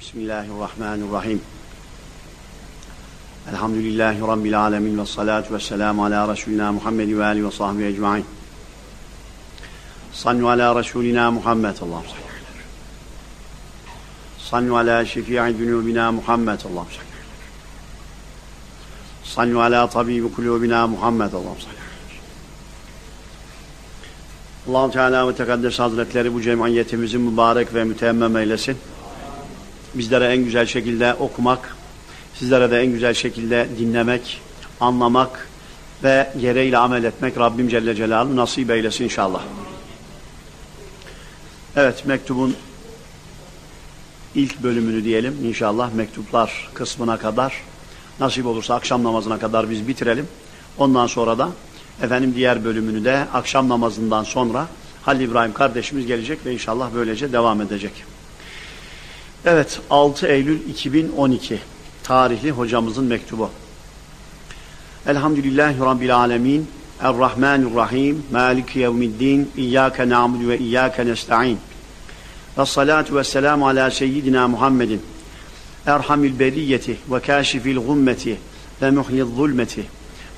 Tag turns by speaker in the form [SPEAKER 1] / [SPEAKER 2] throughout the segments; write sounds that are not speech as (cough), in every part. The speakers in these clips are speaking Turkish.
[SPEAKER 1] Bismillahirrahmanirrahim. Elhamdülillahi Rabbil alemin ve salatu ve selamu ala Resulina Muhammed ve ve sahbihi ecma'in. Sallu ala Resulina Muhammed. Salli. Sallu ala şefi'i zunubina Muhammed. Salli. Sallu ala tabibi kulubina Muhammed. Allah Teala ve Tekaddes Hazretleri bu cemiyetimizi mübarek ve müteemmem eylesin. Bizlere en güzel şekilde okumak, sizlere de en güzel şekilde dinlemek, anlamak ve gereğiyle amel etmek Rabbim Celle Celaluhu nasip eylesin inşallah. Evet, mektubun ilk bölümünü diyelim inşallah mektuplar kısmına kadar nasip olursa akşam namazına kadar biz bitirelim. Ondan sonra da efendim diğer bölümünü de akşam namazından sonra Halil İbrahim kardeşimiz gelecek ve inşallah böylece devam edecek. Evet 6 Eylül 2012 tarihli hocamızın mektubu. Elhamdülillahi Rabbil Alemin Errahmanirrahim Maliki yevmiddin İyyâke na'budu ve iyyâke nesta'in. Ve salatu ve selamu ala seyyidina Muhammedin. Erhamil beriyeti ve kâşifil gummeti ve muhyil zulmeti.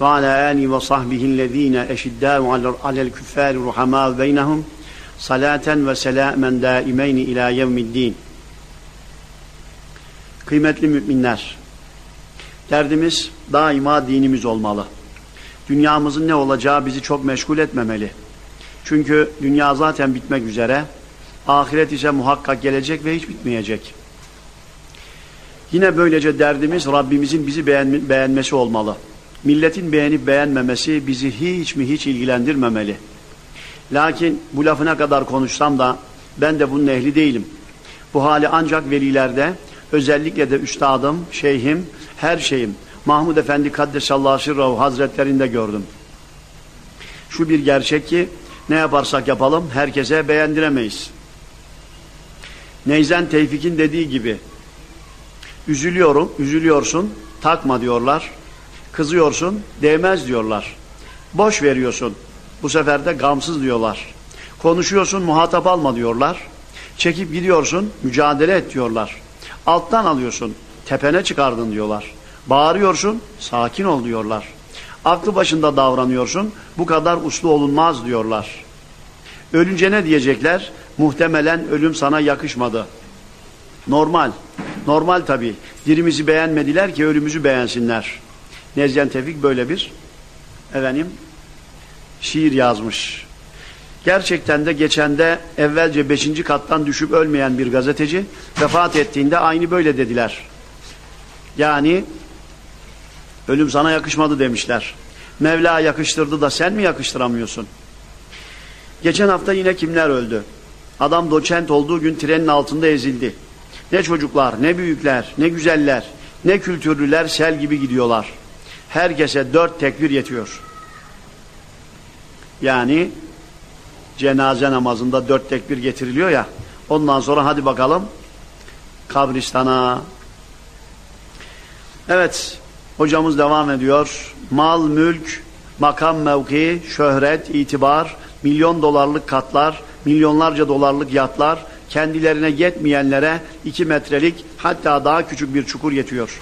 [SPEAKER 1] Ve ala âli ve sahbihillezîne eşiddâhu alel küffâri ruhamâ beynehum salaten ve selâmen dâimeyni ilâ yevmiddin Kıymetli müminler, derdimiz daima dinimiz olmalı. Dünyamızın ne olacağı bizi çok meşgul etmemeli. Çünkü dünya zaten bitmek üzere, ahiret ise muhakkak gelecek ve hiç bitmeyecek. Yine böylece derdimiz Rabbimizin bizi beğen beğenmesi olmalı. Milletin beğenip beğenmemesi bizi hiç mi hiç ilgilendirmemeli. Lakin bu lafına kadar konuşsam da ben de bunun ehli değilim. Bu hali ancak velilerde özellikle de üstadım, şeyhim, her şeyim Mahmud Efendi Kaddesallahu Sirrahu Hazretlerinde gördüm. Şu bir gerçek ki ne yaparsak yapalım herkese beğendiremeyiz. Neyzen Tevfik'in dediği gibi üzülüyorum, üzülüyorsun, takma diyorlar. Kızıyorsun, değmez diyorlar. Boş veriyorsun, bu sefer de gamsız diyorlar. Konuşuyorsun, muhatap alma diyorlar. Çekip gidiyorsun, mücadele et diyorlar. Alttan alıyorsun, tepene çıkardın diyorlar. Bağırıyorsun, sakin ol diyorlar. Aklı başında davranıyorsun, bu kadar uslu olunmaz diyorlar. Ölünce ne diyecekler? Muhtemelen ölüm sana yakışmadı. Normal, normal tabii. Dirimizi beğenmediler ki ölümümüzü beğensinler. Nezyen Tevfik böyle bir efendim şiir yazmış. Gerçekten de geçende evvelce beşinci kattan düşüp ölmeyen bir gazeteci vefat ettiğinde aynı böyle dediler. Yani ölüm sana yakışmadı demişler. Mevla yakıştırdı da sen mi yakıştıramıyorsun? Geçen hafta yine kimler öldü? Adam doçent olduğu gün trenin altında ezildi. Ne çocuklar, ne büyükler, ne güzeller, ne kültürlüler sel gibi gidiyorlar. Herkese dört tekbir yetiyor. Yani cenaze namazında dört tekbir getiriliyor ya. Ondan sonra hadi bakalım kabristana. Evet hocamız devam ediyor. Mal, mülk, makam, mevki, şöhret, itibar, milyon dolarlık katlar, milyonlarca dolarlık yatlar, kendilerine yetmeyenlere iki metrelik hatta daha küçük bir çukur yetiyor.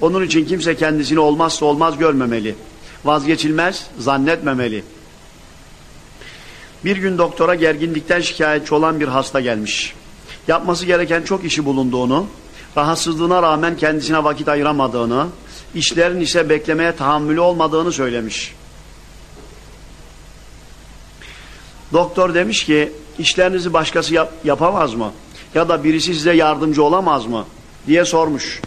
[SPEAKER 1] Onun için kimse kendisini olmazsa olmaz görmemeli. Vazgeçilmez zannetmemeli. Bir gün doktora gerginlikten şikayetçi olan bir hasta gelmiş. Yapması gereken çok işi bulunduğunu, rahatsızlığına rağmen kendisine vakit ayıramadığını, işlerin ise beklemeye tahammülü olmadığını söylemiş. Doktor demiş ki, işlerinizi başkası yap yapamaz mı? Ya da birisi size yardımcı olamaz mı? diye sormuş.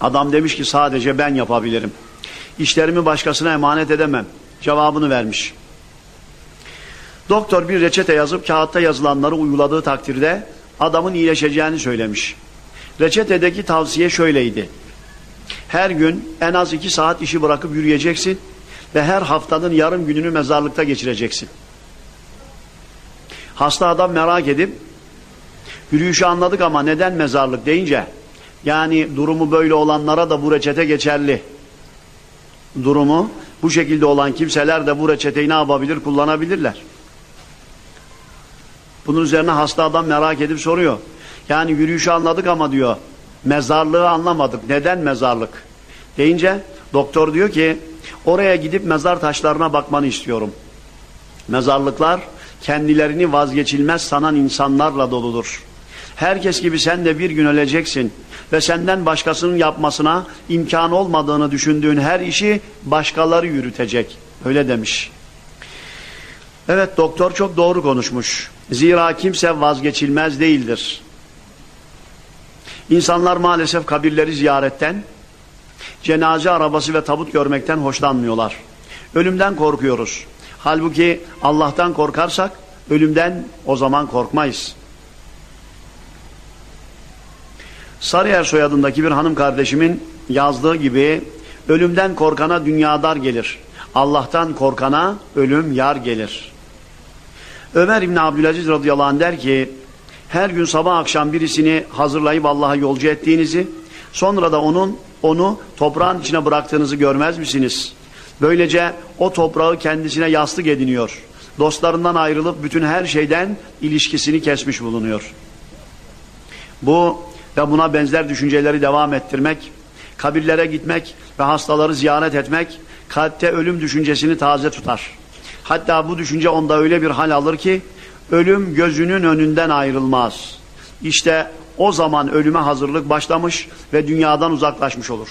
[SPEAKER 1] Adam demiş ki sadece ben yapabilirim. İşlerimi başkasına emanet edemem. Cevabını vermiş. Doktor bir reçete yazıp kağıtta yazılanları uyguladığı takdirde adamın iyileşeceğini söylemiş. Reçetedeki tavsiye şöyleydi. Her gün en az iki saat işi bırakıp yürüyeceksin ve her haftanın yarım gününü mezarlıkta geçireceksin. Hasta adam merak edip yürüyüşü anladık ama neden mezarlık deyince yani durumu böyle olanlara da bu reçete geçerli. Durumu bu şekilde olan kimseler de bu reçeteyi ne yapabilir kullanabilirler. Bunun üzerine hasta adam merak edip soruyor. Yani yürüyüşü anladık ama diyor mezarlığı anlamadık. Neden mezarlık? Deyince doktor diyor ki oraya gidip mezar taşlarına bakmanı istiyorum. Mezarlıklar kendilerini vazgeçilmez sanan insanlarla doludur. Herkes gibi sen de bir gün öleceksin ve senden başkasının yapmasına imkan olmadığını düşündüğün her işi başkaları yürütecek. Öyle demiş. Evet doktor çok doğru konuşmuş. Zira kimse vazgeçilmez değildir. İnsanlar maalesef kabirleri ziyaretten, cenaze arabası ve tabut görmekten hoşlanmıyorlar. Ölümden korkuyoruz. Halbuki Allah'tan korkarsak ölümden o zaman korkmayız. Sarıyer soyadındaki bir hanım kardeşimin yazdığı gibi ölümden korkana dünya dar gelir. Allah'tan korkana ölüm yar gelir. Ömer İbni Abdülaziz radıyallahu anh der ki her gün sabah akşam birisini hazırlayıp Allah'a yolcu ettiğinizi sonra da onun onu toprağın içine bıraktığınızı görmez misiniz? Böylece o toprağı kendisine yastık ediniyor. Dostlarından ayrılıp bütün her şeyden ilişkisini kesmiş bulunuyor. Bu ve buna benzer düşünceleri devam ettirmek, kabirlere gitmek ve hastaları ziyaret etmek kalpte ölüm düşüncesini taze tutar. Hatta bu düşünce onda öyle bir hal alır ki ölüm gözünün önünden ayrılmaz. İşte o zaman ölüme hazırlık başlamış ve dünyadan uzaklaşmış olur.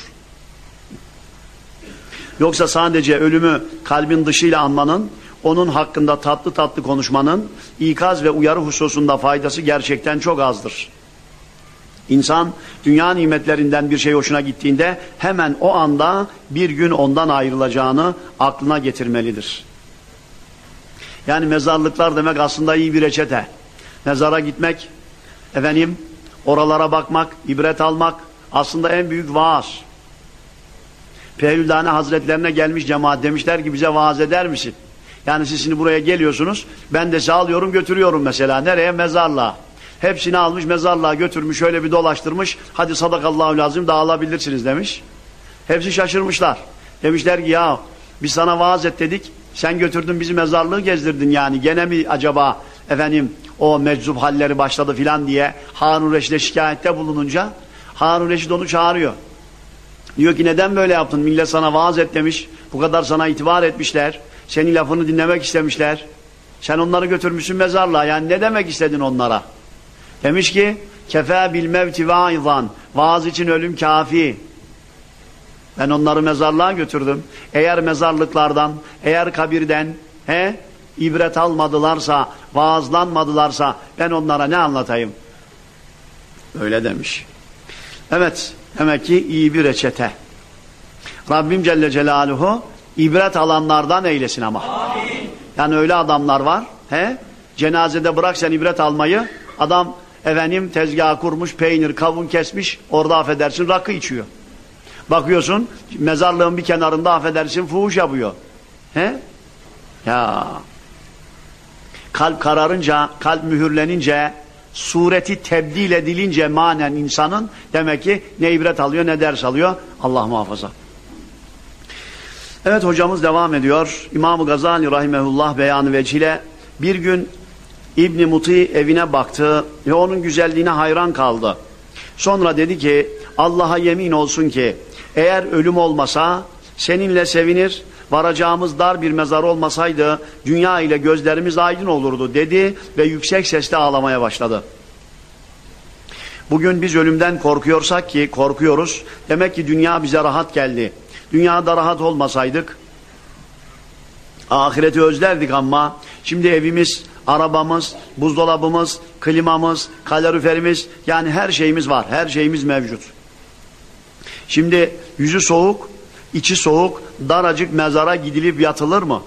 [SPEAKER 1] Yoksa sadece ölümü kalbin dışıyla anmanın, onun hakkında tatlı tatlı konuşmanın ikaz ve uyarı hususunda faydası gerçekten çok azdır. İnsan dünya nimetlerinden bir şey hoşuna gittiğinde hemen o anda bir gün ondan ayrılacağını aklına getirmelidir. Yani mezarlıklar demek aslında iyi bir reçete. Mezara gitmek, efendim oralara bakmak, ibret almak aslında en büyük vaaz. Peyüldane Hazretlerine gelmiş cemaat demişler ki bize vaaz eder misin? Yani siz şimdi buraya geliyorsunuz, ben de size alıyorum götürüyorum mesela. Nereye? Mezarlığa. Hepsini almış mezarlığa götürmüş, şöyle bir dolaştırmış. Hadi sadakallahu lazım dağılabilirsiniz demiş. Hepsi şaşırmışlar. Demişler ki ya biz sana vaaz et dedik. Sen götürdün bizi mezarlığı gezdirdin yani. Gene mi acaba efendim o meczup halleri başladı filan diye Harun Reşid'e şikayette bulununca Harun Reşid onu çağırıyor. Diyor ki neden böyle yaptın? Millet sana vaaz et demiş. Bu kadar sana itibar etmişler. Senin lafını dinlemek istemişler. Sen onları götürmüşsün mezarlığa. Yani ne demek istedin onlara? Demiş ki kefe bil mevti vaizan. Vaaz için ölüm kafi. Ben onları mezarlığa götürdüm. Eğer mezarlıklardan, eğer kabirden he, ibret almadılarsa, vaazlanmadılarsa ben onlara ne anlatayım? Öyle demiş. Evet, demek ki iyi bir reçete. Rabbim Celle Celaluhu ibret alanlardan eylesin ama. Amin. Yani öyle adamlar var. He? Cenazede bırak sen ibret almayı. Adam efendim tezgah kurmuş, peynir, kavun kesmiş. Orada affedersin rakı içiyor. Bakıyorsun mezarlığın bir kenarında affedersin fuhuş yapıyor. He? Ya. Kalp kararınca, kalp mühürlenince, sureti tebdil edilince manen insanın demek ki ne ibret alıyor ne ders alıyor. Allah muhafaza. Evet hocamız devam ediyor. İmam-ı Gazali Rahimehullah beyanı vecile bir gün İbni Muti evine baktı ve onun güzelliğine hayran kaldı. Sonra dedi ki Allah'a yemin olsun ki eğer ölüm olmasa seninle sevinir, varacağımız dar bir mezar olmasaydı dünya ile gözlerimiz aydın olurdu dedi ve yüksek sesle ağlamaya başladı. Bugün biz ölümden korkuyorsak ki korkuyoruz. Demek ki dünya bize rahat geldi. Dünyada rahat olmasaydık ahireti özlerdik ama şimdi evimiz, arabamız, buzdolabımız, klimamız, kaloriferimiz yani her şeyimiz var. Her şeyimiz mevcut. Şimdi yüzü soğuk, içi soğuk, daracık mezara gidilip yatılır mı?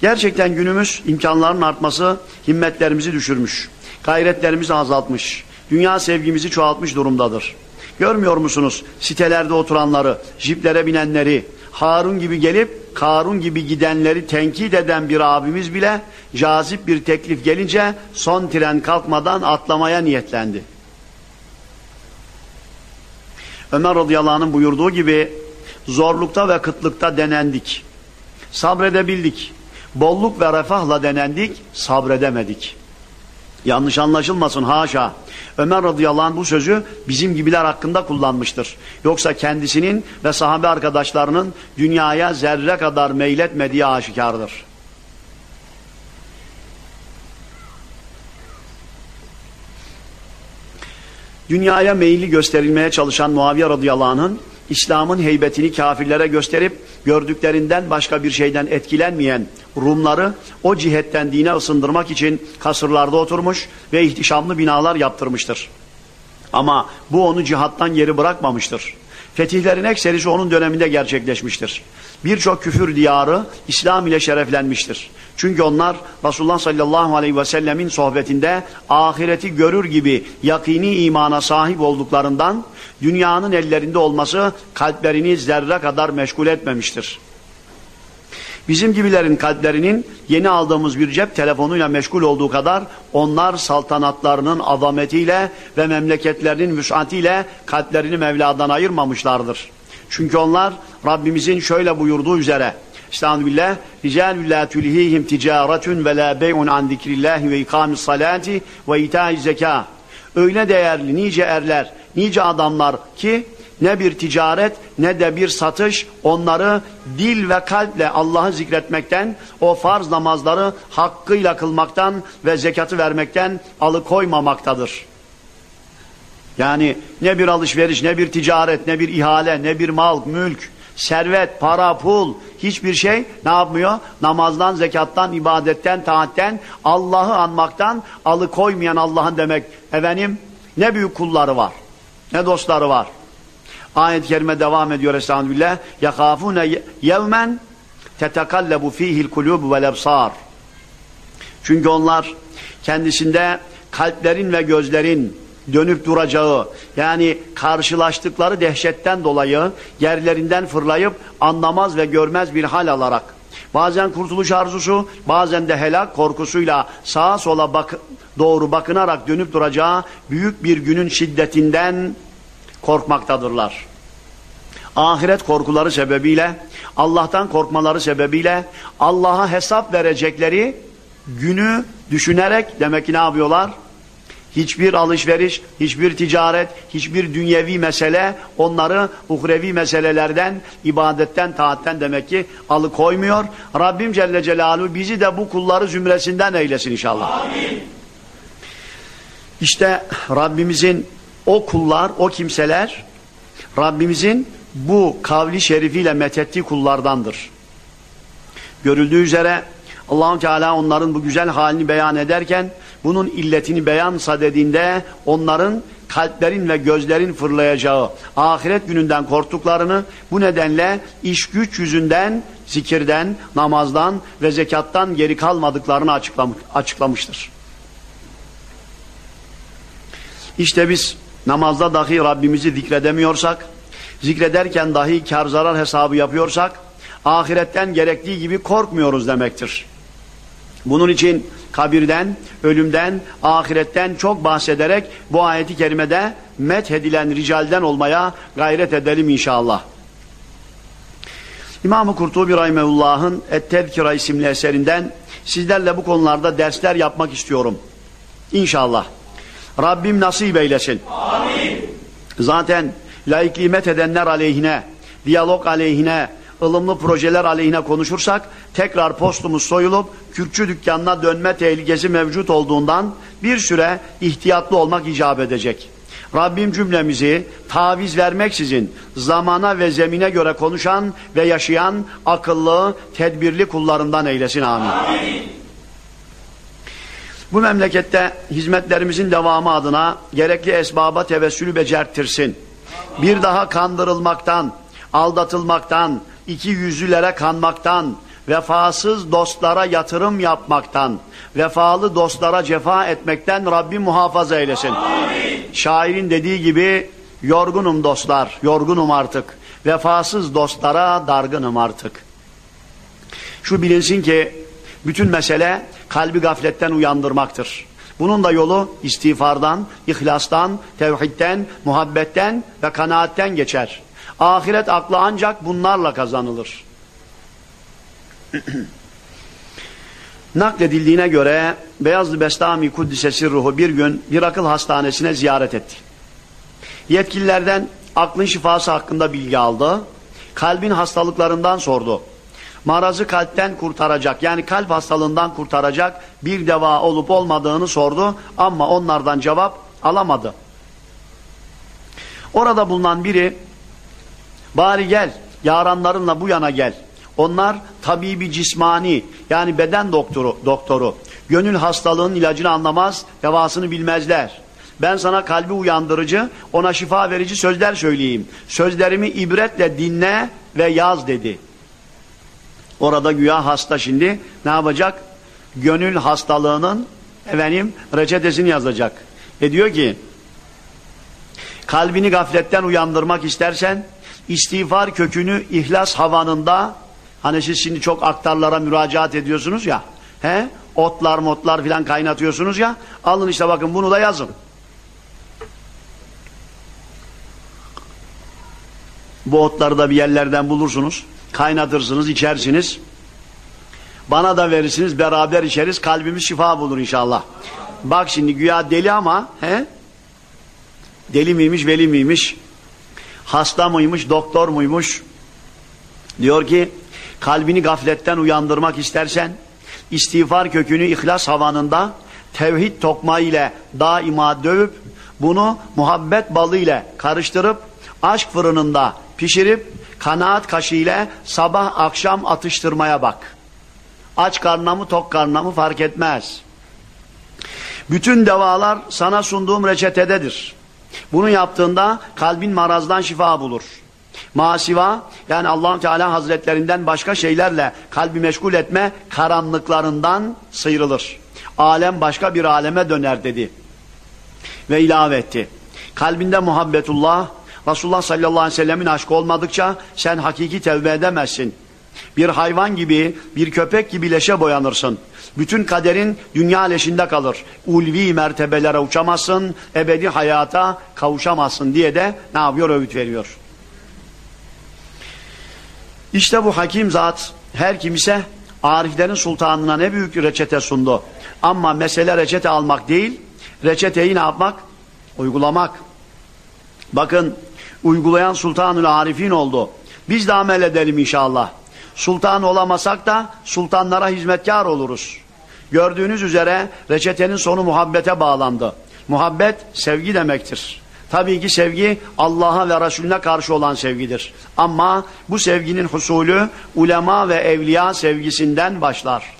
[SPEAKER 1] Gerçekten günümüz imkanların artması himmetlerimizi düşürmüş. Gayretlerimizi azaltmış. Dünya sevgimizi çoğaltmış durumdadır. Görmüyor musunuz sitelerde oturanları, jiplere binenleri, Harun gibi gelip Karun gibi gidenleri tenkit eden bir abimiz bile cazip bir teklif gelince son tren kalkmadan atlamaya niyetlendi. Ömer radıyallahu anh'ın buyurduğu gibi zorlukta ve kıtlıkta denendik. Sabredebildik. Bolluk ve refahla denendik, sabredemedik. Yanlış anlaşılmasın haşa. Ömer radıyallahu anh bu sözü bizim gibiler hakkında kullanmıştır. Yoksa kendisinin ve sahabe arkadaşlarının dünyaya zerre kadar meyletmediği aşikardır. Dünyaya meyilli gösterilmeye çalışan Muaviye radıyallahu anh'ın İslam'ın heybetini kafirlere gösterip gördüklerinden başka bir şeyden etkilenmeyen Rumları o cihetten dine ısındırmak için kasırlarda oturmuş ve ihtişamlı binalar yaptırmıştır. Ama bu onu cihattan geri bırakmamıştır. Fetihlerin ekserisi onun döneminde gerçekleşmiştir. Birçok küfür diyarı İslam ile şereflenmiştir. Çünkü onlar Resulullah sallallahu aleyhi ve sellemin sohbetinde ahireti görür gibi yakini imana sahip olduklarından dünyanın ellerinde olması kalplerini zerre kadar meşgul etmemiştir. Bizim gibilerin kalplerinin yeni aldığımız bir cep telefonuyla meşgul olduğu kadar onlar saltanatlarının azametiyle ve memleketlerinin vüsatiyle kalplerini Mevla'dan ayırmamışlardır. Çünkü onlar Rabbimizin şöyle buyurduğu üzere Estağfirullah. Ricalun la tulhihim ticaretun ve la bey'un an zikrillahi ve ikamis salati ve ita'iz zeka. Öyle değerli nice erler, nice adamlar ki ne bir ticaret ne de bir satış onları dil ve kalple Allah'ı zikretmekten, o farz namazları hakkıyla kılmaktan ve zekatı vermekten alıkoymamaktadır. Yani ne bir alışveriş, ne bir ticaret, ne bir ihale, ne bir mal, mülk, servet, para, pul hiçbir şey ne yapmıyor? Namazdan, zekattan, ibadetten, taatten, Allah'ı anmaktan alıkoymayan Allah'ın demek. Efendim ne büyük kulları var, ne dostları var. Ayet-i kerime devam ediyor Estağfirullah. يَخَافُونَ يَوْمًا تَتَقَلَّبُ ف۪يهِ الْقُلُوبُ وَالْاَبْصَارِ Çünkü onlar kendisinde kalplerin ve gözlerin dönüp duracağı yani karşılaştıkları dehşetten dolayı yerlerinden fırlayıp anlamaz ve görmez bir hal alarak bazen kurtuluş arzusu bazen de helak korkusuyla sağa sola bak doğru bakınarak dönüp duracağı büyük bir günün şiddetinden korkmaktadırlar. Ahiret korkuları sebebiyle, Allah'tan korkmaları sebebiyle Allah'a hesap verecekleri günü düşünerek demek ki ne yapıyorlar? Hiçbir alışveriş, hiçbir ticaret, hiçbir dünyevi mesele onları uhrevi meselelerden, ibadetten, taatten demek ki alıkoymuyor. Rabbim Celle Celaluhu bizi de bu kulları zümresinden eylesin inşallah. Amin. İşte Rabbimizin o kullar, o kimseler Rabbimizin bu kavli şerifiyle methettiği kullardandır. Görüldüğü üzere allah Teala onların bu güzel halini beyan ederken bunun illetini beyan sadedinde onların kalplerin ve gözlerin fırlayacağı ahiret gününden korktuklarını bu nedenle iş güç yüzünden zikirden, namazdan ve zekattan geri kalmadıklarını açıklamıştır. İşte biz namazda dahi Rabbimizi zikredemiyorsak, zikrederken dahi kar zarar hesabı yapıyorsak, ahiretten gerektiği gibi korkmuyoruz demektir. Bunun için kabirden, ölümden, ahiretten çok bahsederek bu ayeti kerimede methedilen ricalden olmaya gayret edelim inşallah. İmam-ı Kurtubi Rahimehullah'ın Et-Tezkira isimli eserinden sizlerle bu konularda dersler yapmak istiyorum. İnşallah. Rabbim nasip eylesin. Amin. Zaten laikliği edenler aleyhine, diyalog aleyhine, ılımlı projeler aleyhine konuşursak tekrar postumuz soyulup Kürtçü dükkanına dönme tehlikesi mevcut olduğundan bir süre ihtiyatlı olmak icap edecek. Rabbim cümlemizi taviz vermeksizin zamana ve zemine göre konuşan ve yaşayan akıllı, tedbirli kullarından eylesin. Amin. Amin. Bu memlekette hizmetlerimizin devamı adına gerekli esbaba tevessülü becertirsin. Bir daha kandırılmaktan, aldatılmaktan, iki yüzlülere kanmaktan, vefasız dostlara yatırım yapmaktan, vefalı dostlara cefa etmekten Rabbim muhafaza eylesin. Amin. Şairin dediği gibi yorgunum dostlar, yorgunum artık. Vefasız dostlara dargınım artık. Şu bilinsin ki bütün mesele kalbi gafletten uyandırmaktır. Bunun da yolu istiğfardan, ihlastan, tevhidden, muhabbetten ve kanaatten geçer. Ahiret aklı ancak bunlarla kazanılır. (clears throat) Nakledildiğine göre Beyazlı Bestami Kuddisesi ruhu bir gün bir akıl hastanesine ziyaret etti. Yetkililerden aklın şifası hakkında bilgi aldı. Kalbin hastalıklarından sordu. Marazı kalpten kurtaracak yani kalp hastalığından kurtaracak bir deva olup olmadığını sordu ama onlardan cevap alamadı. Orada bulunan biri bari gel yaranlarınla bu yana gel. Onlar tabibi cismani yani beden doktoru, doktoru. Gönül hastalığının ilacını anlamaz, devasını bilmezler. Ben sana kalbi uyandırıcı, ona şifa verici sözler söyleyeyim. Sözlerimi ibretle dinle ve yaz dedi. Orada güya hasta şimdi ne yapacak? Gönül hastalığının efendim reçetesini yazacak. E diyor ki kalbini gafletten uyandırmak istersen istiğfar kökünü ihlas havanında hani siz şimdi çok aktarlara müracaat ediyorsunuz ya he otlar motlar filan kaynatıyorsunuz ya alın işte bakın bunu da yazın. Bu otları da bir yerlerden bulursunuz. Kaynatırsınız, içersiniz. Bana da verirsiniz, beraber içeriz. Kalbimiz şifa bulur inşallah. Bak şimdi güya deli ama he? Deli miymiş, veli miymiş? Hasta mıymış, doktor muymuş? Diyor ki kalbini gafletten uyandırmak istersen istiğfar kökünü ihlas havanında tevhid tokma ile daima dövüp bunu muhabbet balı ile karıştırıp aşk fırınında pişirip kanaat kaşı ile sabah akşam atıştırmaya bak. Aç karnına mı tok karnına mı fark etmez. Bütün devalar sana sunduğum reçetededir. Bunu yaptığında kalbin marazdan şifa bulur. Masiva yani allah Teala Hazretlerinden başka şeylerle kalbi meşgul etme karanlıklarından sıyrılır. Alem başka bir aleme döner dedi. Ve ilave etti. Kalbinde muhabbetullah, Resulullah sallallahu aleyhi ve sellemin aşkı olmadıkça sen hakiki tevbe edemezsin. Bir hayvan gibi, bir köpek gibi leşe boyanırsın. Bütün kaderin dünya leşinde kalır. Ulvi mertebelere uçamazsın, ebedi hayata kavuşamazsın diye de ne yapıyor? Öğüt veriyor. İşte bu hakim zat her kimse Ariflerin sultanına ne büyük reçete sundu. Ama mesele reçete almak değil, reçeteyi ne yapmak? Uygulamak. Bakın uygulayan sultanül arifin oldu. Biz de amel edelim inşallah. Sultan olamasak da sultanlara hizmetkar oluruz. Gördüğünüz üzere reçetenin sonu muhabbete bağlandı. Muhabbet sevgi demektir. Tabii ki sevgi Allah'a ve Resulüne karşı olan sevgidir. Ama bu sevginin husulü ulema ve evliya sevgisinden başlar.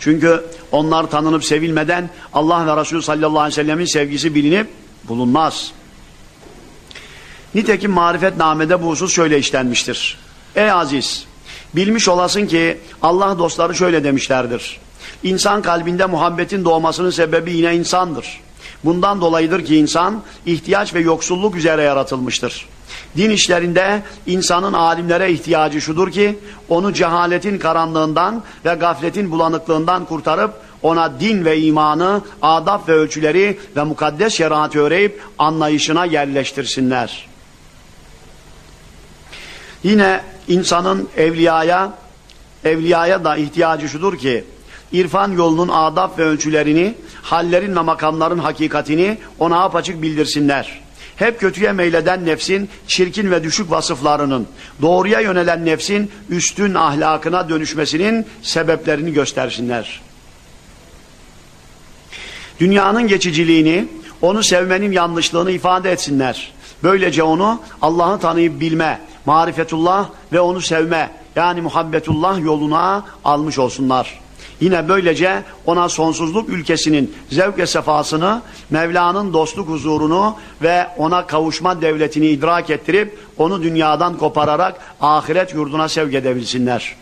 [SPEAKER 1] Çünkü onlar tanınıp sevilmeden Allah ve Resulü sallallahu aleyhi ve sellemin sevgisi bilinip bulunmaz. Nitekim marifetnamede bu husus şöyle işlenmiştir. Ey aziz, bilmiş olasın ki Allah dostları şöyle demişlerdir. İnsan kalbinde muhabbetin doğmasının sebebi yine insandır. Bundan dolayıdır ki insan ihtiyaç ve yoksulluk üzere yaratılmıştır. Din işlerinde insanın alimlere ihtiyacı şudur ki onu cehaletin karanlığından ve gafletin bulanıklığından kurtarıp ona din ve imanı, adab ve ölçüleri ve mukaddes şeriatı öğreyip anlayışına yerleştirsinler. Yine insanın evliyaya, evliyaya da ihtiyacı şudur ki irfan yolunun adab ve ölçülerini, hallerin ve makamların hakikatini ona apaçık bildirsinler. Hep kötüye meyleden nefsin çirkin ve düşük vasıflarının, doğruya yönelen nefsin üstün ahlakına dönüşmesinin sebeplerini göstersinler. Dünyanın geçiciliğini, onu sevmenin yanlışlığını ifade etsinler. Böylece onu Allah'ı tanıyıp bilme, marifetullah ve onu sevme yani muhabbetullah yoluna almış olsunlar. Yine böylece ona sonsuzluk ülkesinin zevk ve sefasını, Mevla'nın dostluk huzurunu ve ona kavuşma devletini idrak ettirip onu dünyadan kopararak ahiret yurduna sevk edebilsinler.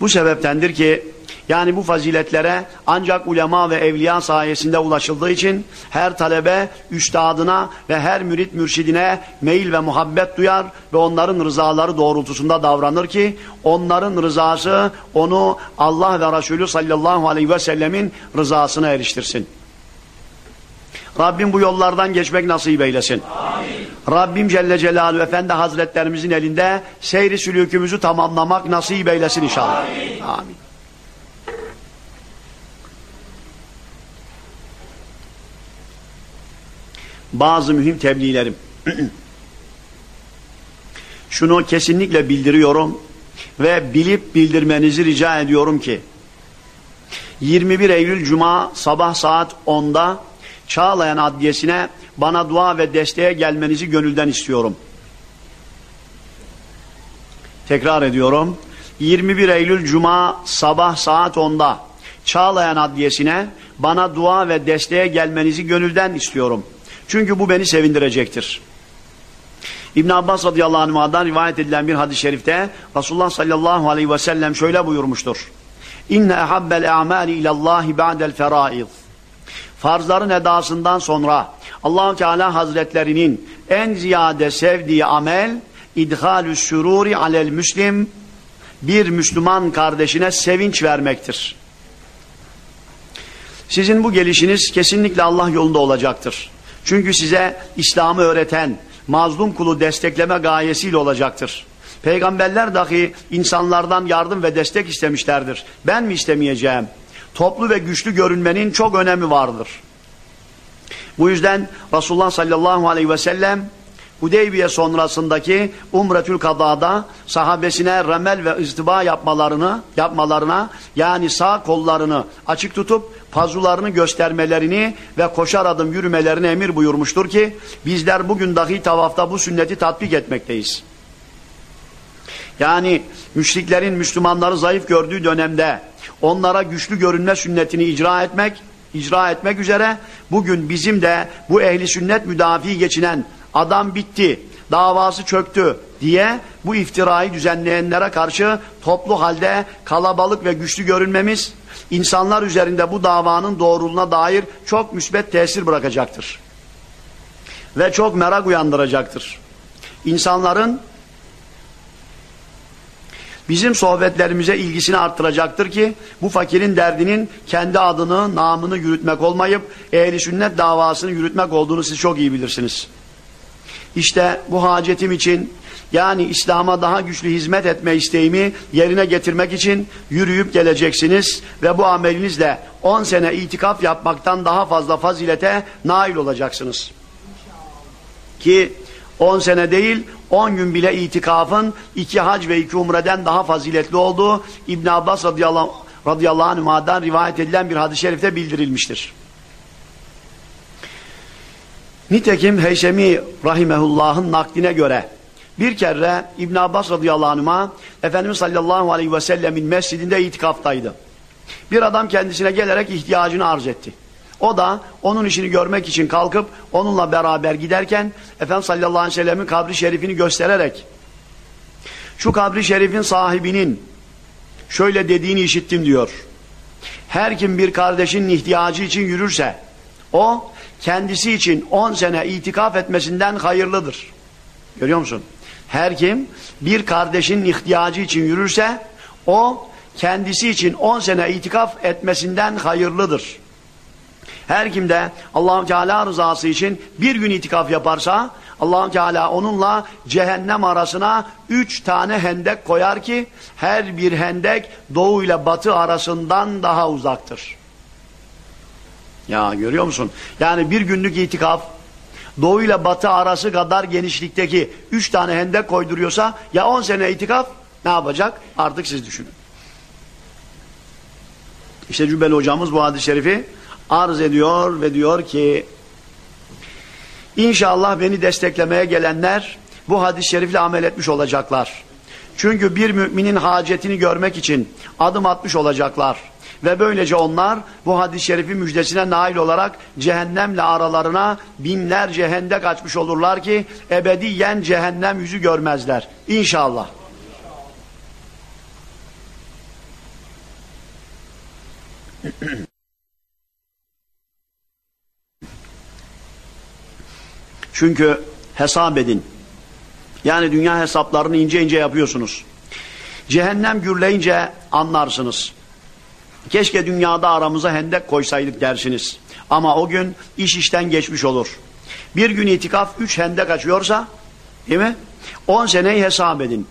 [SPEAKER 1] Bu sebeptendir ki yani bu faziletlere ancak ulema ve evliya sayesinde ulaşıldığı için her talebe üstadına ve her mürit mürşidine meyil ve muhabbet duyar ve onların rızaları doğrultusunda davranır ki onların rızası onu Allah ve Resulü sallallahu aleyhi ve sellemin rızasına eriştirsin. Rabbim bu yollardan geçmek nasip eylesin. Amin. Rabbim Celle Celaluhu Efendi Hazretlerimizin elinde seyri sülükümüzü tamamlamak nasip eylesin inşallah. Amin. Amin. Bazı mühim tebliğlerim. (clears throat) Şunu kesinlikle bildiriyorum ve bilip bildirmenizi rica ediyorum ki 21 Eylül Cuma sabah saat 10'da Çağlayan Adliyesi'ne bana dua ve desteğe gelmenizi gönülden istiyorum. Tekrar ediyorum. 21 Eylül Cuma sabah saat 10'da Çağlayan Adliyesi'ne bana dua ve desteğe gelmenizi gönülden istiyorum. Çünkü bu beni sevindirecektir. İbn Abbas radıyallahu anh'dan rivayet edilen bir hadis-i şerifte Resulullah sallallahu aleyhi ve sellem şöyle buyurmuştur. İnne ehabbel a'mali ilallahi ba'del feraiz. Farzların edasından sonra allah Teala Hazretlerinin en ziyade sevdiği amel idhalü süruri alel müslim bir Müslüman kardeşine sevinç vermektir. Sizin bu gelişiniz kesinlikle Allah yolunda olacaktır. Çünkü size İslam'ı öğreten, mazlum kulu destekleme gayesiyle olacaktır. Peygamberler dahi insanlardan yardım ve destek istemişlerdir. Ben mi istemeyeceğim? Toplu ve güçlü görünmenin çok önemi vardır. Bu yüzden Resulullah sallallahu aleyhi ve sellem Hudeybiye sonrasındaki Umretül Kada'da sahabesine remel ve izdiba yapmalarını, yapmalarına yani sağ kollarını açık tutup pazularını göstermelerini ve koşar adım yürümelerini emir buyurmuştur ki bizler bugün dahi tavafta bu sünneti tatbik etmekteyiz. Yani müşriklerin Müslümanları zayıf gördüğü dönemde onlara güçlü görünme sünnetini icra etmek, icra etmek üzere bugün bizim de bu ehli sünnet müdafi geçinen adam bitti, davası çöktü diye bu iftirayı düzenleyenlere karşı toplu halde kalabalık ve güçlü görünmemiz insanlar üzerinde bu davanın doğruluğuna dair çok müsbet tesir bırakacaktır. Ve çok merak uyandıracaktır. İnsanların bizim sohbetlerimize ilgisini arttıracaktır ki bu fakirin derdinin kendi adını, namını yürütmek olmayıp ehli sünnet davasını yürütmek olduğunu siz çok iyi bilirsiniz. İşte bu hacetim için yani İslam'a daha güçlü hizmet etme isteğimi yerine getirmek için yürüyüp geleceksiniz ve bu amelinizle 10 sene itikaf yapmaktan daha fazla fazilete nail olacaksınız. Ki 10 sene değil 10 gün bile itikafın iki hac ve iki umreden daha faziletli olduğu İbn Abbas radıyallahu, radıyallahu anh'dan rivayet edilen bir hadis-i şerifte bildirilmiştir. Nitekim Heysemi Rahimehullah'ın nakline göre bir kere İbn Abbas radıyallahu anh'a Efendimiz sallallahu aleyhi ve sellemin mescidinde itikaftaydı. Bir adam kendisine gelerek ihtiyacını arz etti. O da onun işini görmek için kalkıp onunla beraber giderken Efendimiz sallallahu aleyhi ve sellemin kabri şerifini göstererek şu kabri şerifin sahibinin şöyle dediğini işittim diyor. Her kim bir kardeşinin ihtiyacı için yürürse o kendisi için 10 sene itikaf etmesinden hayırlıdır. Görüyor musun? Her kim bir kardeşin ihtiyacı için yürürse o kendisi için 10 sene itikaf etmesinden hayırlıdır. Her kim de Allahu Teala rızası için bir gün itikaf yaparsa Allahu Teala onunla cehennem arasına üç tane hendek koyar ki her bir hendek doğu ile batı arasından daha uzaktır. Ya görüyor musun? Yani bir günlük itikaf doğu ile batı arası kadar genişlikteki üç tane hendek koyduruyorsa ya on sene itikaf ne yapacak? Artık siz düşünün. İşte Cübbeli hocamız bu hadis-i şerifi arz ediyor ve diyor ki İnşallah beni desteklemeye gelenler bu hadis-i şerifle amel etmiş olacaklar. Çünkü bir müminin hacetini görmek için adım atmış olacaklar. Ve böylece onlar bu hadis-i şerifin müjdesine nail olarak cehennemle aralarına binlerce hendek açmış olurlar ki ebediyen cehennem yüzü görmezler. İnşallah. (clears throat) Çünkü hesap edin. Yani dünya hesaplarını ince ince yapıyorsunuz. Cehennem gürleyince anlarsınız. Keşke dünyada aramıza hendek koysaydık dersiniz. Ama o gün iş işten geçmiş olur. Bir gün itikaf üç hendek açıyorsa değil mi? 10 seneyi hesap edin.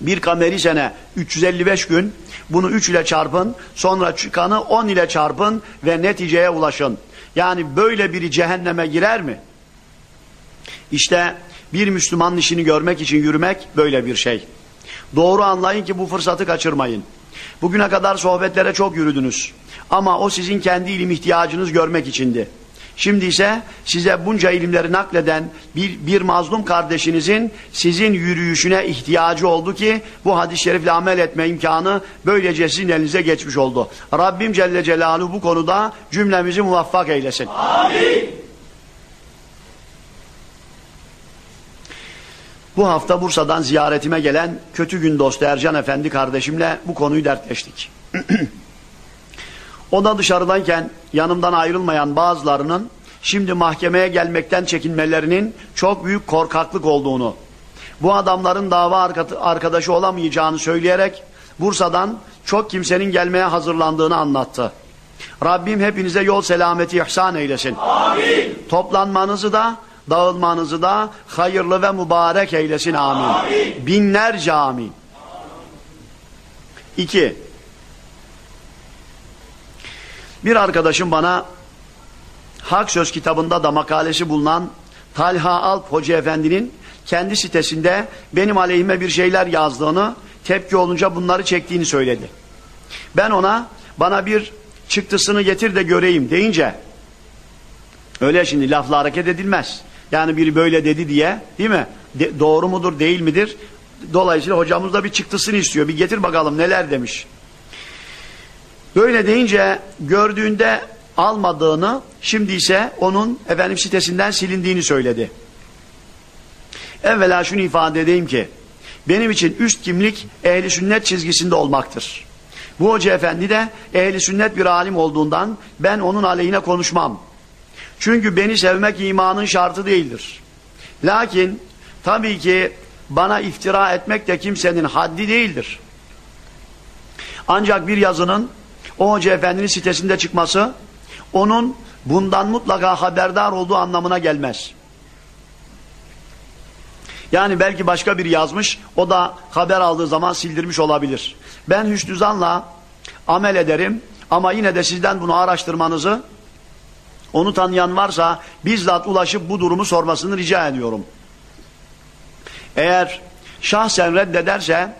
[SPEAKER 1] Bir kameri sene 355 gün bunu 3 ile çarpın sonra çıkanı 10 ile çarpın ve neticeye ulaşın. Yani böyle biri cehenneme girer mi? İşte bir Müslümanın işini görmek için yürümek böyle bir şey. Doğru anlayın ki bu fırsatı kaçırmayın. Bugüne kadar sohbetlere çok yürüdünüz. Ama o sizin kendi ilim ihtiyacınız görmek içindi. Şimdi ise size bunca ilimleri nakleden bir, bir mazlum kardeşinizin sizin yürüyüşüne ihtiyacı oldu ki bu hadis-i şerifle amel etme imkanı böylece sizin elinize geçmiş oldu. Rabbim Celle Celaluhu bu konuda cümlemizi muvaffak eylesin. Amin. Bu hafta Bursa'dan ziyaretime gelen kötü gün dostu Ercan Efendi kardeşimle bu konuyu dertleştik. (clears throat) o da dışarıdayken yanımdan ayrılmayan bazılarının şimdi mahkemeye gelmekten çekinmelerinin çok büyük korkaklık olduğunu, bu adamların dava arkadaşı olamayacağını söyleyerek Bursa'dan çok kimsenin gelmeye hazırlandığını anlattı. Rabbim hepinize yol selameti ihsan eylesin. Amin. Toplanmanızı da dağılmanızı da hayırlı ve mübarek eylesin amin. amin. Binlerce amin. İki. Bir arkadaşım bana Hak Söz kitabında da makalesi bulunan Talha Alp Hoca Efendi'nin kendi sitesinde benim aleyhime bir şeyler yazdığını, tepki olunca bunları çektiğini söyledi. Ben ona bana bir çıktısını getir de göreyim deyince öyle şimdi lafla hareket edilmez. Yani biri böyle dedi diye değil mi? De, doğru mudur değil midir? Dolayısıyla hocamız da bir çıktısını istiyor. Bir getir bakalım neler demiş. Böyle deyince gördüğünde almadığını şimdi ise onun efendim sitesinden silindiğini söyledi. Evvela şunu ifade edeyim ki benim için üst kimlik ehli sünnet çizgisinde olmaktır. Bu hoca efendi de ehli sünnet bir alim olduğundan ben onun aleyhine konuşmam. Çünkü beni sevmek imanın şartı değildir. Lakin tabii ki bana iftira etmek de kimsenin haddi değildir. Ancak bir yazının o hoca efendinin sitesinde çıkması onun bundan mutlaka haberdar olduğu anlamına gelmez. Yani belki başka bir yazmış, o da haber aldığı zaman sildirmiş olabilir. Ben hüsnü zanla amel ederim ama yine de sizden bunu araştırmanızı onu tanıyan varsa bizzat ulaşıp bu durumu sormasını rica ediyorum. Eğer şahsen reddederse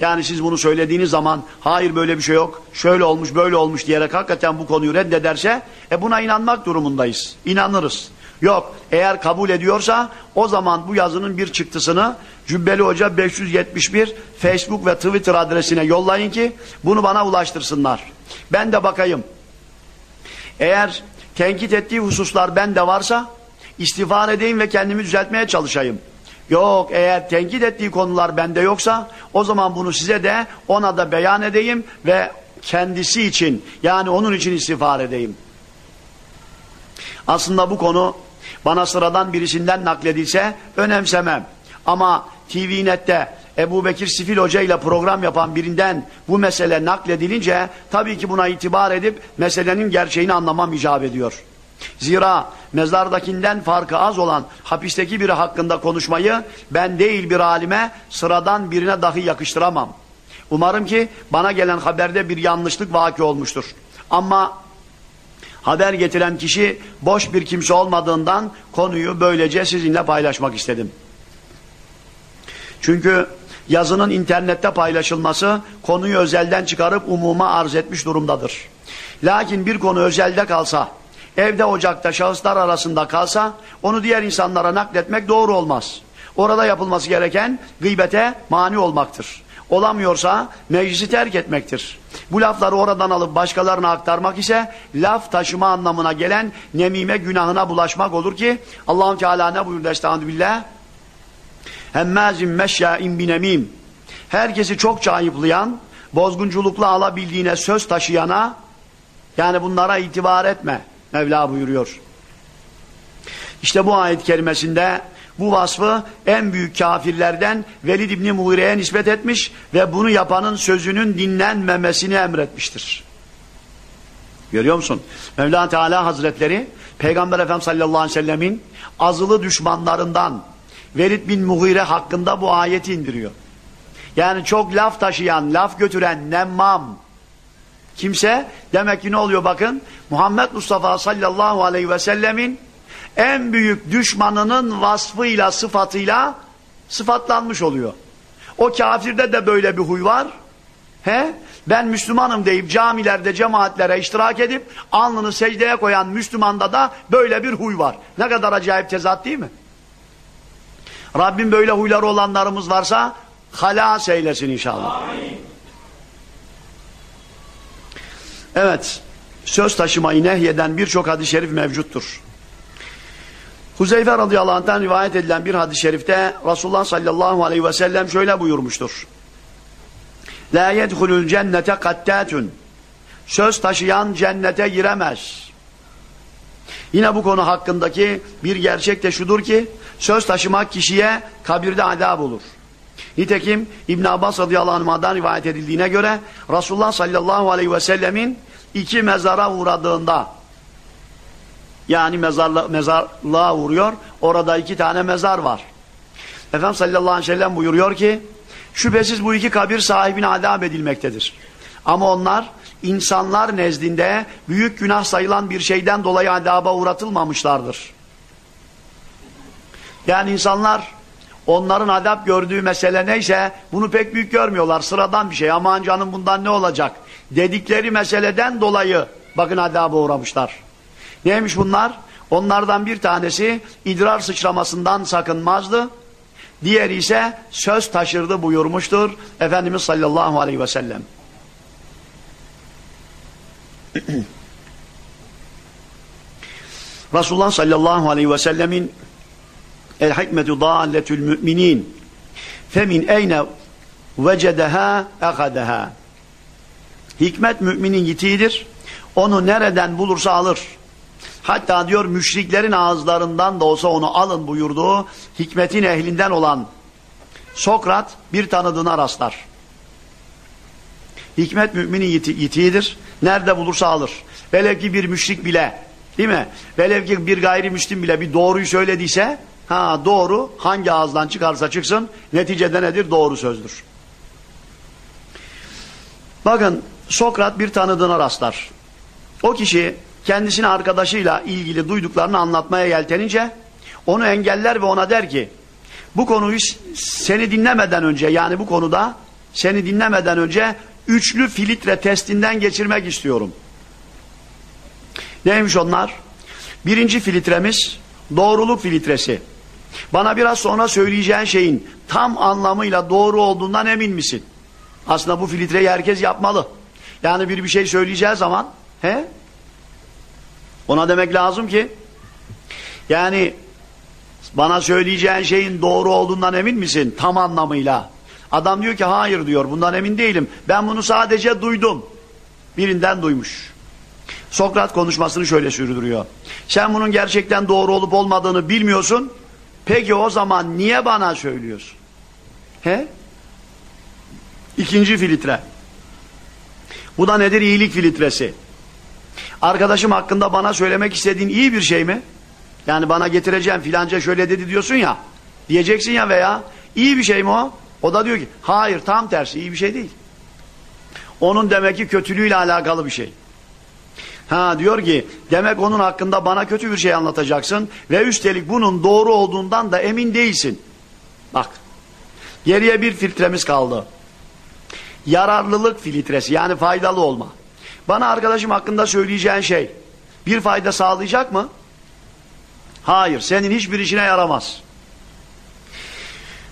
[SPEAKER 1] yani siz bunu söylediğiniz zaman hayır böyle bir şey yok, şöyle olmuş böyle olmuş diyerek hakikaten bu konuyu reddederse e buna inanmak durumundayız. İnanırız. Yok eğer kabul ediyorsa o zaman bu yazının bir çıktısını Cübbeli Hoca 571 Facebook ve Twitter adresine yollayın ki bunu bana ulaştırsınlar. Ben de bakayım. Eğer tenkit ettiği hususlar bende varsa istiğfar edeyim ve kendimi düzeltmeye çalışayım. Yok eğer tenkit ettiği konular bende yoksa o zaman bunu size de ona da beyan edeyim ve kendisi için yani onun için istiğfar edeyim. Aslında bu konu bana sıradan birisinden nakledilse önemsemem. Ama TVNet'te Ebu Bekir Sifil Hoca ile program yapan birinden bu mesele nakledilince tabii ki buna itibar edip meselenin gerçeğini anlamam icap ediyor. Zira mezardakinden farkı az olan hapisteki biri hakkında konuşmayı ben değil bir alime sıradan birine dahi yakıştıramam. Umarım ki bana gelen haberde bir yanlışlık vaki olmuştur. Ama haber getiren kişi boş bir kimse olmadığından konuyu böylece sizinle paylaşmak istedim. Çünkü yazının internette paylaşılması konuyu özelden çıkarıp umuma arz etmiş durumdadır. Lakin bir konu özelde kalsa, evde ocakta şahıslar arasında kalsa onu diğer insanlara nakletmek doğru olmaz. Orada yapılması gereken gıybete mani olmaktır. Olamıyorsa meclisi terk etmektir. Bu lafları oradan alıp başkalarına aktarmak ise laf taşıma anlamına gelen nemime günahına bulaşmak olur ki Allah'ın Teala ne buyurdu estağfirullah? Hemmazim meşyâin binemim. Herkesi çokça ayıplayan, bozgunculukla alabildiğine söz taşıyana, yani bunlara itibar etme. Mevla buyuruyor. İşte bu ayet kerimesinde bu vasfı en büyük kafirlerden Velid İbni Muğire'ye nispet etmiş ve bunu yapanın sözünün dinlenmemesini emretmiştir. Görüyor musun? Mevla Teala Hazretleri Peygamber Efendimiz sallallahu aleyhi ve sellemin azılı düşmanlarından Velid bin Mughire hakkında bu ayeti indiriyor. Yani çok laf taşıyan, laf götüren, nemmam kimse demek ki ne oluyor bakın Muhammed Mustafa sallallahu aleyhi ve sellemin en büyük düşmanının vasfıyla, sıfatıyla sıfatlanmış oluyor. O kafirde de böyle bir huy var. He? Ben Müslümanım deyip camilerde cemaatlere iştirak edip alnını secdeye koyan Müslümanda da böyle bir huy var. Ne kadar acayip tezat değil mi? Rabbim böyle huyları olanlarımız varsa halas eylesin inşallah. Evet, söz taşımayı nehyeden birçok hadis-i şerif mevcuttur. Huzeyfe radıyallahu anh'tan rivayet edilen bir hadis-i şerifte Resulullah sallallahu aleyhi ve sellem şöyle buyurmuştur. La yedhulul cennete kattatun. Söz taşıyan cennete giremez. Yine bu konu hakkındaki bir gerçek de şudur ki söz taşımak kişiye kabirde adab olur. Nitekim İbn Abbas radıyallahu anh'dan rivayet edildiğine göre Resulullah sallallahu aleyhi ve sellemin iki mezara uğradığında yani mezarla, mezarlığa vuruyor. Orada iki tane mezar var. Efendimiz sallallahu aleyhi ve sellem buyuruyor ki şüphesiz bu iki kabir sahibine adab edilmektedir. Ama onlar insanlar nezdinde büyük günah sayılan bir şeyden dolayı adaba uğratılmamışlardır. Yani insanlar onların adap gördüğü mesele neyse bunu pek büyük görmüyorlar. Sıradan bir şey aman canım bundan ne olacak dedikleri meseleden dolayı bakın adaba uğramışlar. Neymiş bunlar? Onlardan bir tanesi idrar sıçramasından sakınmazdı. Diğeri ise söz taşırdı buyurmuştur Efendimiz sallallahu aleyhi ve sellem. (clears throat) Resulullah sallallahu aleyhi ve sellemin el hikmetu dâlletül müminin femin eyne vecedeha ekhadeha hikmet müminin yitiğidir onu nereden bulursa alır Hatta diyor müşriklerin ağızlarından da olsa onu alın buyurduğu hikmetin ehlinden olan Sokrat bir tanıdığına rastlar. Hikmet müminin yiti yitiğidir. Nerede bulursa alır. Velev ki bir müşrik bile değil mi? Velev ki bir gayrimüslim bile bir doğruyu söylediyse ha doğru hangi ağızdan çıkarsa çıksın neticede nedir? Doğru sözdür. Bakın Sokrat bir tanıdığına rastlar. O kişi kendisine arkadaşıyla ilgili duyduklarını anlatmaya yeltenince onu engeller ve ona der ki bu konuyu seni dinlemeden önce yani bu konuda seni dinlemeden önce üçlü filtre testinden geçirmek istiyorum. Neymiş onlar? Birinci filtremiz doğruluk filtresi. Bana biraz sonra söyleyeceğin şeyin tam anlamıyla doğru olduğundan emin misin? Aslında bu filtreyi herkes yapmalı. Yani bir bir şey söyleyeceği zaman he? Ona demek lazım ki yani bana söyleyeceğin şeyin doğru olduğundan emin misin? Tam anlamıyla. Adam diyor ki hayır diyor bundan emin değilim. Ben bunu sadece duydum. Birinden duymuş. Sokrat konuşmasını şöyle sürdürüyor. Sen bunun gerçekten doğru olup olmadığını bilmiyorsun. Peki o zaman niye bana söylüyorsun? He? İkinci filtre. Bu da nedir? İyilik filtresi. Arkadaşım hakkında bana söylemek istediğin iyi bir şey mi? Yani bana getireceğim filanca şöyle dedi diyorsun ya. Diyeceksin ya veya iyi bir şey mi o? O da diyor ki hayır tam tersi iyi bir şey değil. Onun demek ki kötülüğüyle alakalı bir şey. Ha diyor ki demek onun hakkında bana kötü bir şey anlatacaksın ve üstelik bunun doğru olduğundan da emin değilsin. Bak geriye bir filtremiz kaldı. Yararlılık filtresi yani faydalı olma. Bana arkadaşım hakkında söyleyeceğin şey bir fayda sağlayacak mı? Hayır, senin hiçbir işine yaramaz.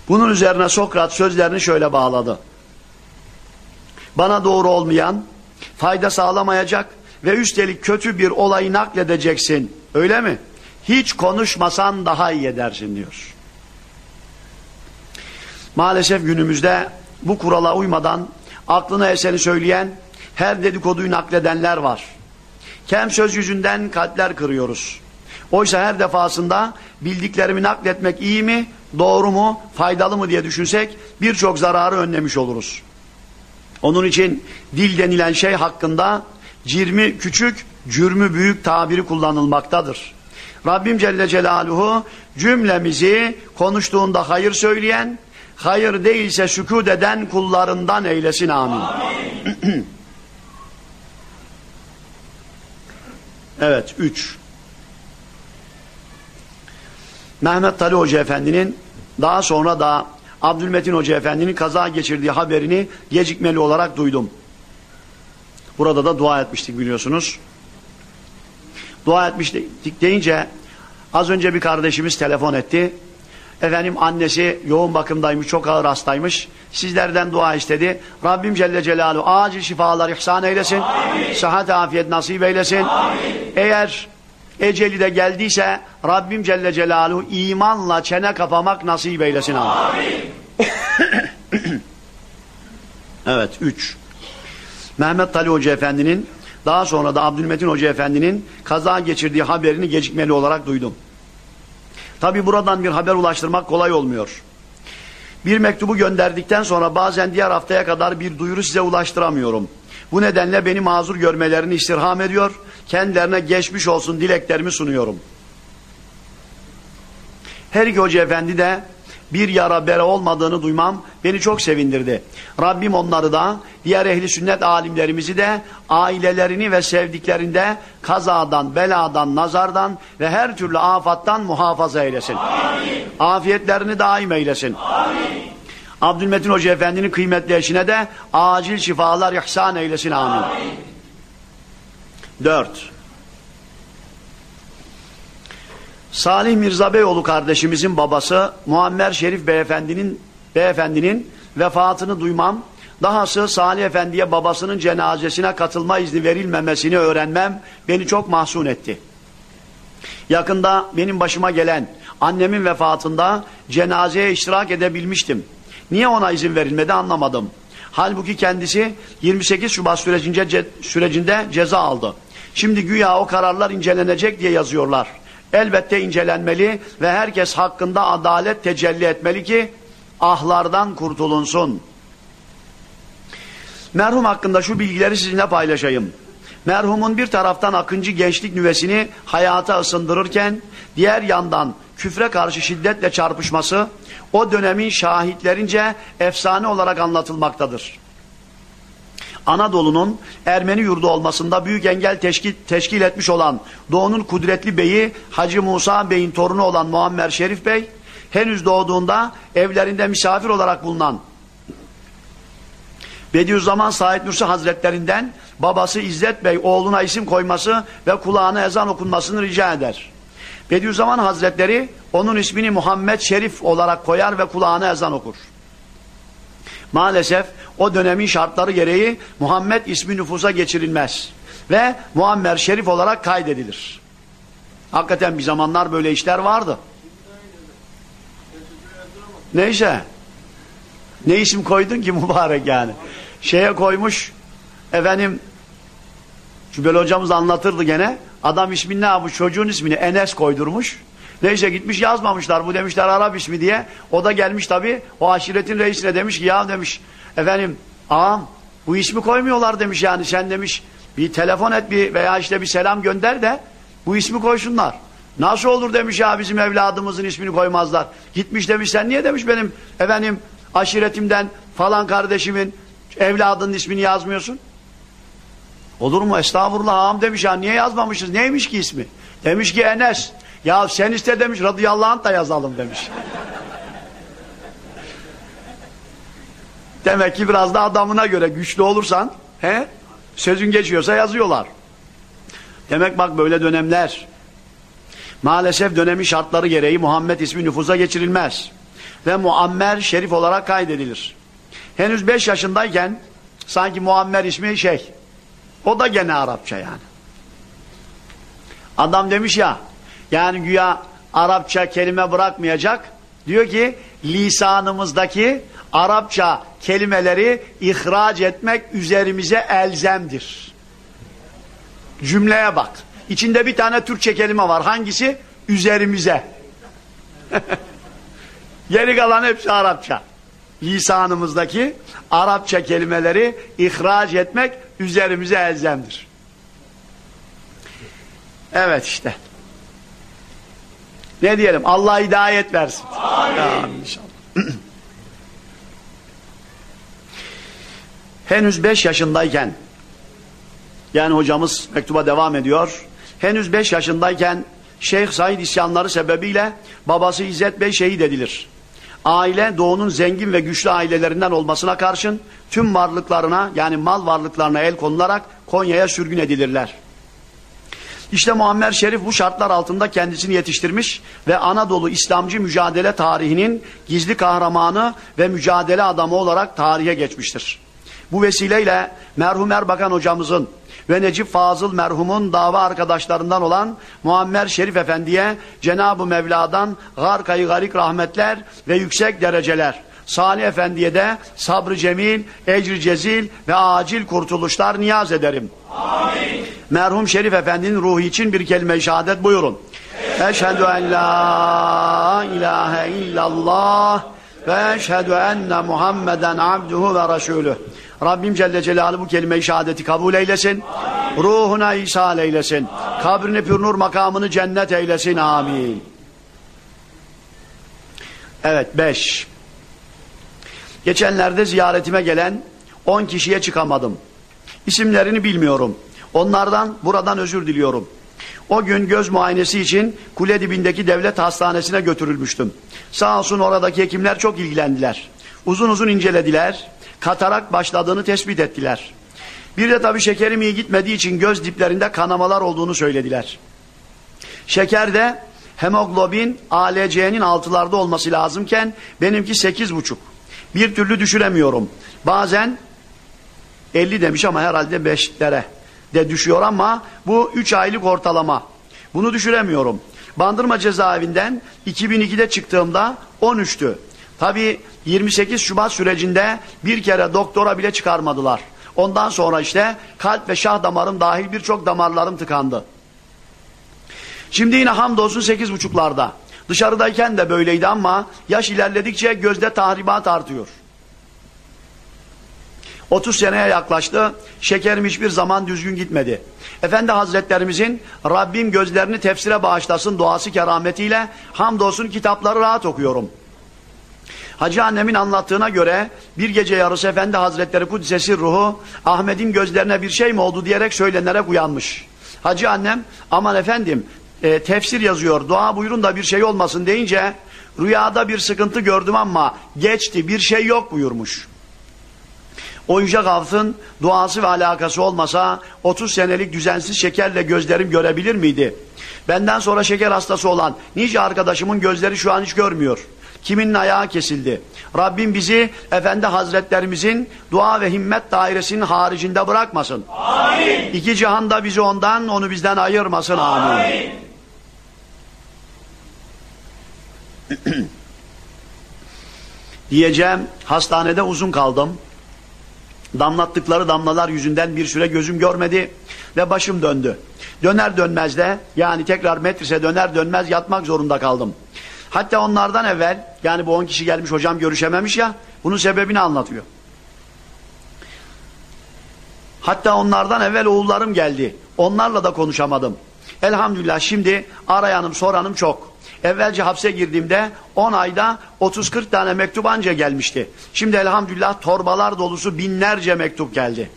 [SPEAKER 1] Bunun üzerine Sokrat sözlerini şöyle bağladı. Bana doğru olmayan, fayda sağlamayacak ve üstelik kötü bir olayı nakledeceksin. Öyle mi? Hiç konuşmasan daha iyi edersin diyor. Maalesef günümüzde bu kurala uymadan aklına eseni söyleyen her dedikoduyu nakledenler var. Kem söz yüzünden kalpler kırıyoruz. Oysa her defasında bildiklerimi nakletmek iyi mi, doğru mu, faydalı mı diye düşünsek birçok zararı önlemiş oluruz. Onun için dil denilen şey hakkında cirmi küçük, cürmü büyük tabiri kullanılmaktadır. Rabbim Celle Celaluhu cümlemizi konuştuğunda hayır söyleyen, hayır değilse sükut eden kullarından eylesin amin. amin. (clears throat) evet, üç. Mehmet Tali Hoca Efendi'nin daha sonra da Abdülmetin Hoca Efendi'nin kaza geçirdiği haberini gecikmeli olarak duydum. Burada da dua etmiştik biliyorsunuz. Dua etmiştik deyince az önce bir kardeşimiz telefon etti. Efendim annesi yoğun bakımdaymış, çok ağır hastaymış. Sizlerden dua istedi. Rabbim Celle Celaluhu acil şifalar ihsan eylesin. Amin. Sıhhat afiyet nasip eylesin. Amin. Eğer eceli de geldiyse Rabbim Celle Celaluhu imanla çene kapamak nasip eylesin. Amin. (coughs) evet, üç. Mehmet Tali Hoca Efendi'nin daha sonra da Abdülmetin Hoca Efendi'nin kaza geçirdiği haberini gecikmeli olarak duydum. Tabi buradan bir haber ulaştırmak kolay olmuyor. Bir mektubu gönderdikten sonra bazen diğer haftaya kadar bir duyuru size ulaştıramıyorum. Bu nedenle beni mazur görmelerini istirham ediyor. Kendilerine geçmiş olsun dileklerimi sunuyorum. Her iki hoca efendi de bir yara bere olmadığını duymam beni çok sevindirdi. Rabbim onları da diğer ehli sünnet alimlerimizi de ailelerini ve sevdiklerinde kazadan, beladan, nazardan ve her türlü afattan muhafaza eylesin. Amin. Afiyetlerini daim eylesin. Amin. Abdülmetin Hoca Efendi'nin kıymetli eşine de acil şifalar ihsan eylesin. Amin. Amin. Dört. Salih Mirza Beyoğlu kardeşimizin babası Muammer Şerif Beyefendinin beyefendinin vefatını duymam, dahası Salih Efendi'ye babasının cenazesine katılma izni verilmemesini öğrenmem beni çok mahzun etti. Yakında benim başıma gelen annemin vefatında cenazeye iştirak edebilmiştim. Niye ona izin verilmedi anlamadım. Halbuki kendisi 28 Şubat sürecince, ce, sürecinde ceza aldı. Şimdi güya o kararlar incelenecek diye yazıyorlar elbette incelenmeli ve herkes hakkında adalet tecelli etmeli ki ahlardan kurtulunsun. Merhum hakkında şu bilgileri sizinle paylaşayım. Merhumun bir taraftan akıncı gençlik nüvesini hayata ısındırırken diğer yandan küfre karşı şiddetle çarpışması o dönemin şahitlerince efsane olarak anlatılmaktadır. Anadolu'nun Ermeni yurdu olmasında büyük engel teşkil, teşkil etmiş olan Doğu'nun kudretli beyi Hacı Musa Bey'in torunu olan Muammer Şerif Bey henüz doğduğunda evlerinde misafir olarak bulunan Bediüzzaman Said Nursi Hazretlerinden babası İzzet Bey oğluna isim koyması ve kulağına ezan okunmasını rica eder. Bediüzzaman Hazretleri onun ismini Muhammed Şerif olarak koyar ve kulağına ezan okur. Maalesef o dönemin şartları gereği Muhammed ismi nüfusa geçirilmez. Ve Muammer Şerif olarak kaydedilir. Hakikaten bir zamanlar böyle işler vardı. Neyse. Ne isim koydun ki (laughs) mübarek yani. Şeye koymuş efendim Cübbeli hocamız anlatırdı gene. Adam ismini ne yapmış? Çocuğun ismini Enes koydurmuş. Neyse gitmiş yazmamışlar. Bu demişler Arap ismi diye. O da gelmiş tabi. O aşiretin reisine demiş ki ya demiş efendim ağam bu ismi koymuyorlar demiş yani sen demiş bir telefon et bir veya işte bir selam gönder de bu ismi koysunlar. Nasıl olur demiş ya bizim evladımızın ismini koymazlar. Gitmiş demiş sen niye demiş benim efendim aşiretimden falan kardeşimin evladının ismini yazmıyorsun? Olur mu estağfurullah ağam demiş ya niye yazmamışız neymiş ki ismi? Demiş ki Enes. Ya sen iste demiş radıyallahu anh da yazalım demiş. Demek ki biraz da adamına göre güçlü olursan he, sözün geçiyorsa yazıyorlar. Demek bak böyle dönemler. Maalesef dönemi şartları gereği Muhammed ismi nüfuza geçirilmez. Ve Muammer şerif olarak kaydedilir. Henüz beş yaşındayken sanki Muammer ismi şey. O da gene Arapça yani. Adam demiş ya yani güya Arapça kelime bırakmayacak. Diyor ki lisanımızdaki Arapça kelimeleri ihraç etmek üzerimize elzemdir. Cümleye bak. İçinde bir tane Türkçe kelime var. Hangisi? Üzerimize. (laughs) Geri kalan hepsi Arapça. Lisanımızdaki Arapça kelimeleri ihraç etmek üzerimize elzemdir. Evet işte. Ne diyelim? Allah hidayet versin. Amin. Amin inşallah. (clears throat) Henüz beş yaşındayken yani hocamız mektuba devam ediyor. Henüz beş yaşındayken Şeyh Said isyanları sebebiyle babası İzzet Bey şehit edilir. Aile doğunun zengin ve güçlü ailelerinden olmasına karşın tüm varlıklarına yani mal varlıklarına el konularak Konya'ya sürgün edilirler. İşte Muammer Şerif bu şartlar altında kendisini yetiştirmiş ve Anadolu İslamcı mücadele tarihinin gizli kahramanı ve mücadele adamı olarak tarihe geçmiştir. Bu vesileyle merhum Erbakan hocamızın ve Necip Fazıl merhumun dava arkadaşlarından olan Muammer Şerif Efendi'ye Cenab-ı Mevla'dan garkayı garik rahmetler ve yüksek dereceler, Salih Efendi'ye de sabrı cemil, ecri cezil ve acil kurtuluşlar niyaz ederim. Amin. Merhum Şerif Efendi'nin ruhu için bir kelime-i şehadet buyurun. Eşhedü en la ilahe illallah ve eşhedü enne Muhammeden abduhu ve resulüh. Rabbim Celle Celaluhu bu kelime-i şehadeti kabul eylesin. Amin. Ruhuna ishal eylesin. Amin. Kabrini pür nur makamını cennet eylesin. Amin. Evet beş. Geçenlerde ziyaretime gelen on kişiye çıkamadım. İsimlerini bilmiyorum. Onlardan buradan özür diliyorum. O gün göz muayenesi için kule dibindeki devlet hastanesine götürülmüştüm. Sağ olsun oradaki hekimler çok ilgilendiler. Uzun uzun incelediler katarak başladığını tespit ettiler. Bir de tabii şekerim iyi gitmediği için göz diplerinde kanamalar olduğunu söylediler. Şekerde hemoglobin ALC'nin altılarda olması lazımken benimki sekiz buçuk. Bir türlü düşüremiyorum. Bazen 50 demiş ama herhalde 5'lere de düşüyor ama bu 3 aylık ortalama. Bunu düşüremiyorum. Bandırma cezaevinden 2002'de çıktığımda 13'tü. Tabi 28 Şubat sürecinde bir kere doktora bile çıkarmadılar. Ondan sonra işte kalp ve şah damarım dahil birçok damarlarım tıkandı. Şimdi yine hamdolsun 8.5'larda. Dışarıdayken de böyleydi ama yaş ilerledikçe gözde tahribat artıyor. 30 seneye yaklaştı. Şekerim hiçbir zaman düzgün gitmedi. Efendi Hazretlerimizin Rabbim gözlerini tefsire bağışlasın duası kerametiyle hamdolsun kitapları rahat okuyorum. Hacı annemin anlattığına göre bir gece yarısı Efendi Hazretleri Kudüs'esi ruhu Ahmet'in gözlerine bir şey mi oldu diyerek söylenerek uyanmış. Hacı annem aman efendim e, tefsir yazıyor dua buyurun da bir şey olmasın deyince rüyada bir sıkıntı gördüm ama geçti bir şey yok buyurmuş. O Yüce Gavs'ın duası ve alakası olmasa 30 senelik düzensiz şekerle gözlerim görebilir miydi? Benden sonra şeker hastası olan nice arkadaşımın gözleri şu an hiç görmüyor. Kiminin ayağı kesildi. Rabbim bizi Efendi Hazretlerimizin dua ve himmet dairesinin haricinde bırakmasın. Amin. İki cihanda bizi ondan, onu bizden ayırmasın. Amin. Amin. (clears throat) Diyeceğim, hastanede uzun kaldım. Damlattıkları damlalar yüzünden bir süre gözüm görmedi ve başım döndü. Döner dönmez de yani tekrar metrise döner dönmez yatmak zorunda kaldım. Hatta onlardan evvel yani bu on kişi gelmiş hocam görüşememiş ya bunun sebebini anlatıyor. Hatta onlardan evvel oğullarım geldi. Onlarla da konuşamadım. Elhamdülillah şimdi arayanım soranım çok. Evvelce hapse girdiğimde 10 ayda 30-40 tane mektup anca gelmişti. Şimdi elhamdülillah torbalar dolusu binlerce mektup geldi.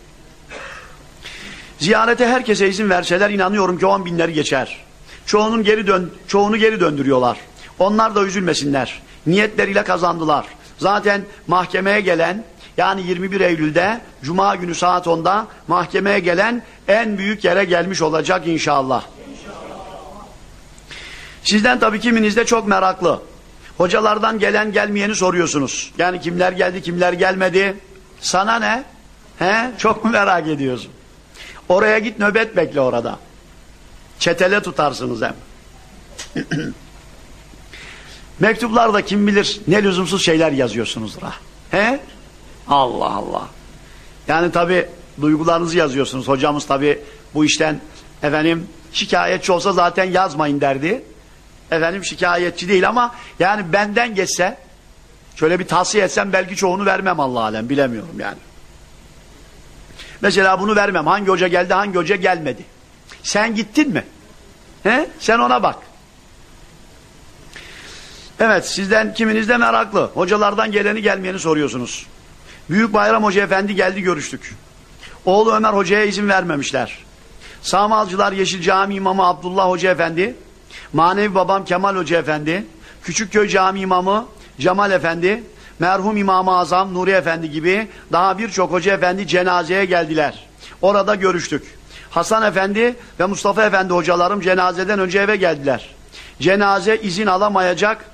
[SPEAKER 1] Ziyarete herkese izin verseler inanıyorum ki 10 binleri geçer. Çoğunun geri dön çoğunu geri döndürüyorlar. Onlar da üzülmesinler. Niyetleriyle kazandılar. Zaten mahkemeye gelen yani 21 Eylül'de Cuma günü saat 10'da mahkemeye gelen en büyük yere gelmiş olacak inşallah. Sizden tabii kiminiz de çok meraklı. Hocalardan gelen gelmeyeni soruyorsunuz. Yani kimler geldi kimler gelmedi. Sana ne? He? Çok mu merak ediyorsun? Oraya git nöbet bekle orada. Çetele tutarsınız hem. (clears throat) Mektuplarda kim bilir ne lüzumsuz şeyler yazıyorsunuzdur ha. He? Allah Allah. Yani tabi duygularınızı yazıyorsunuz. Hocamız tabi bu işten efendim şikayetçi olsa zaten yazmayın derdi. Efendim şikayetçi değil ama yani benden geçse şöyle bir tavsiye etsem belki çoğunu vermem Allah alem bilemiyorum yani. Mesela bunu vermem. Hangi hoca geldi hangi hoca gelmedi. Sen gittin mi? He? Sen ona bak. Evet sizden kiminiz de meraklı. Hocalardan geleni gelmeyeni soruyorsunuz. Büyük Bayram Hoca Efendi geldi görüştük. Oğlu Ömer Hoca'ya izin vermemişler. Sağmalcılar Yeşil Cami İmamı Abdullah Hoca Efendi, manevi babam Kemal Hoca Efendi, Küçükköy Cami İmamı Cemal Efendi, merhum İmam-ı Azam Nuri Efendi gibi daha birçok Hoca Efendi cenazeye geldiler. Orada görüştük. Hasan Efendi ve Mustafa Efendi hocalarım cenazeden önce eve geldiler. Cenaze izin alamayacak.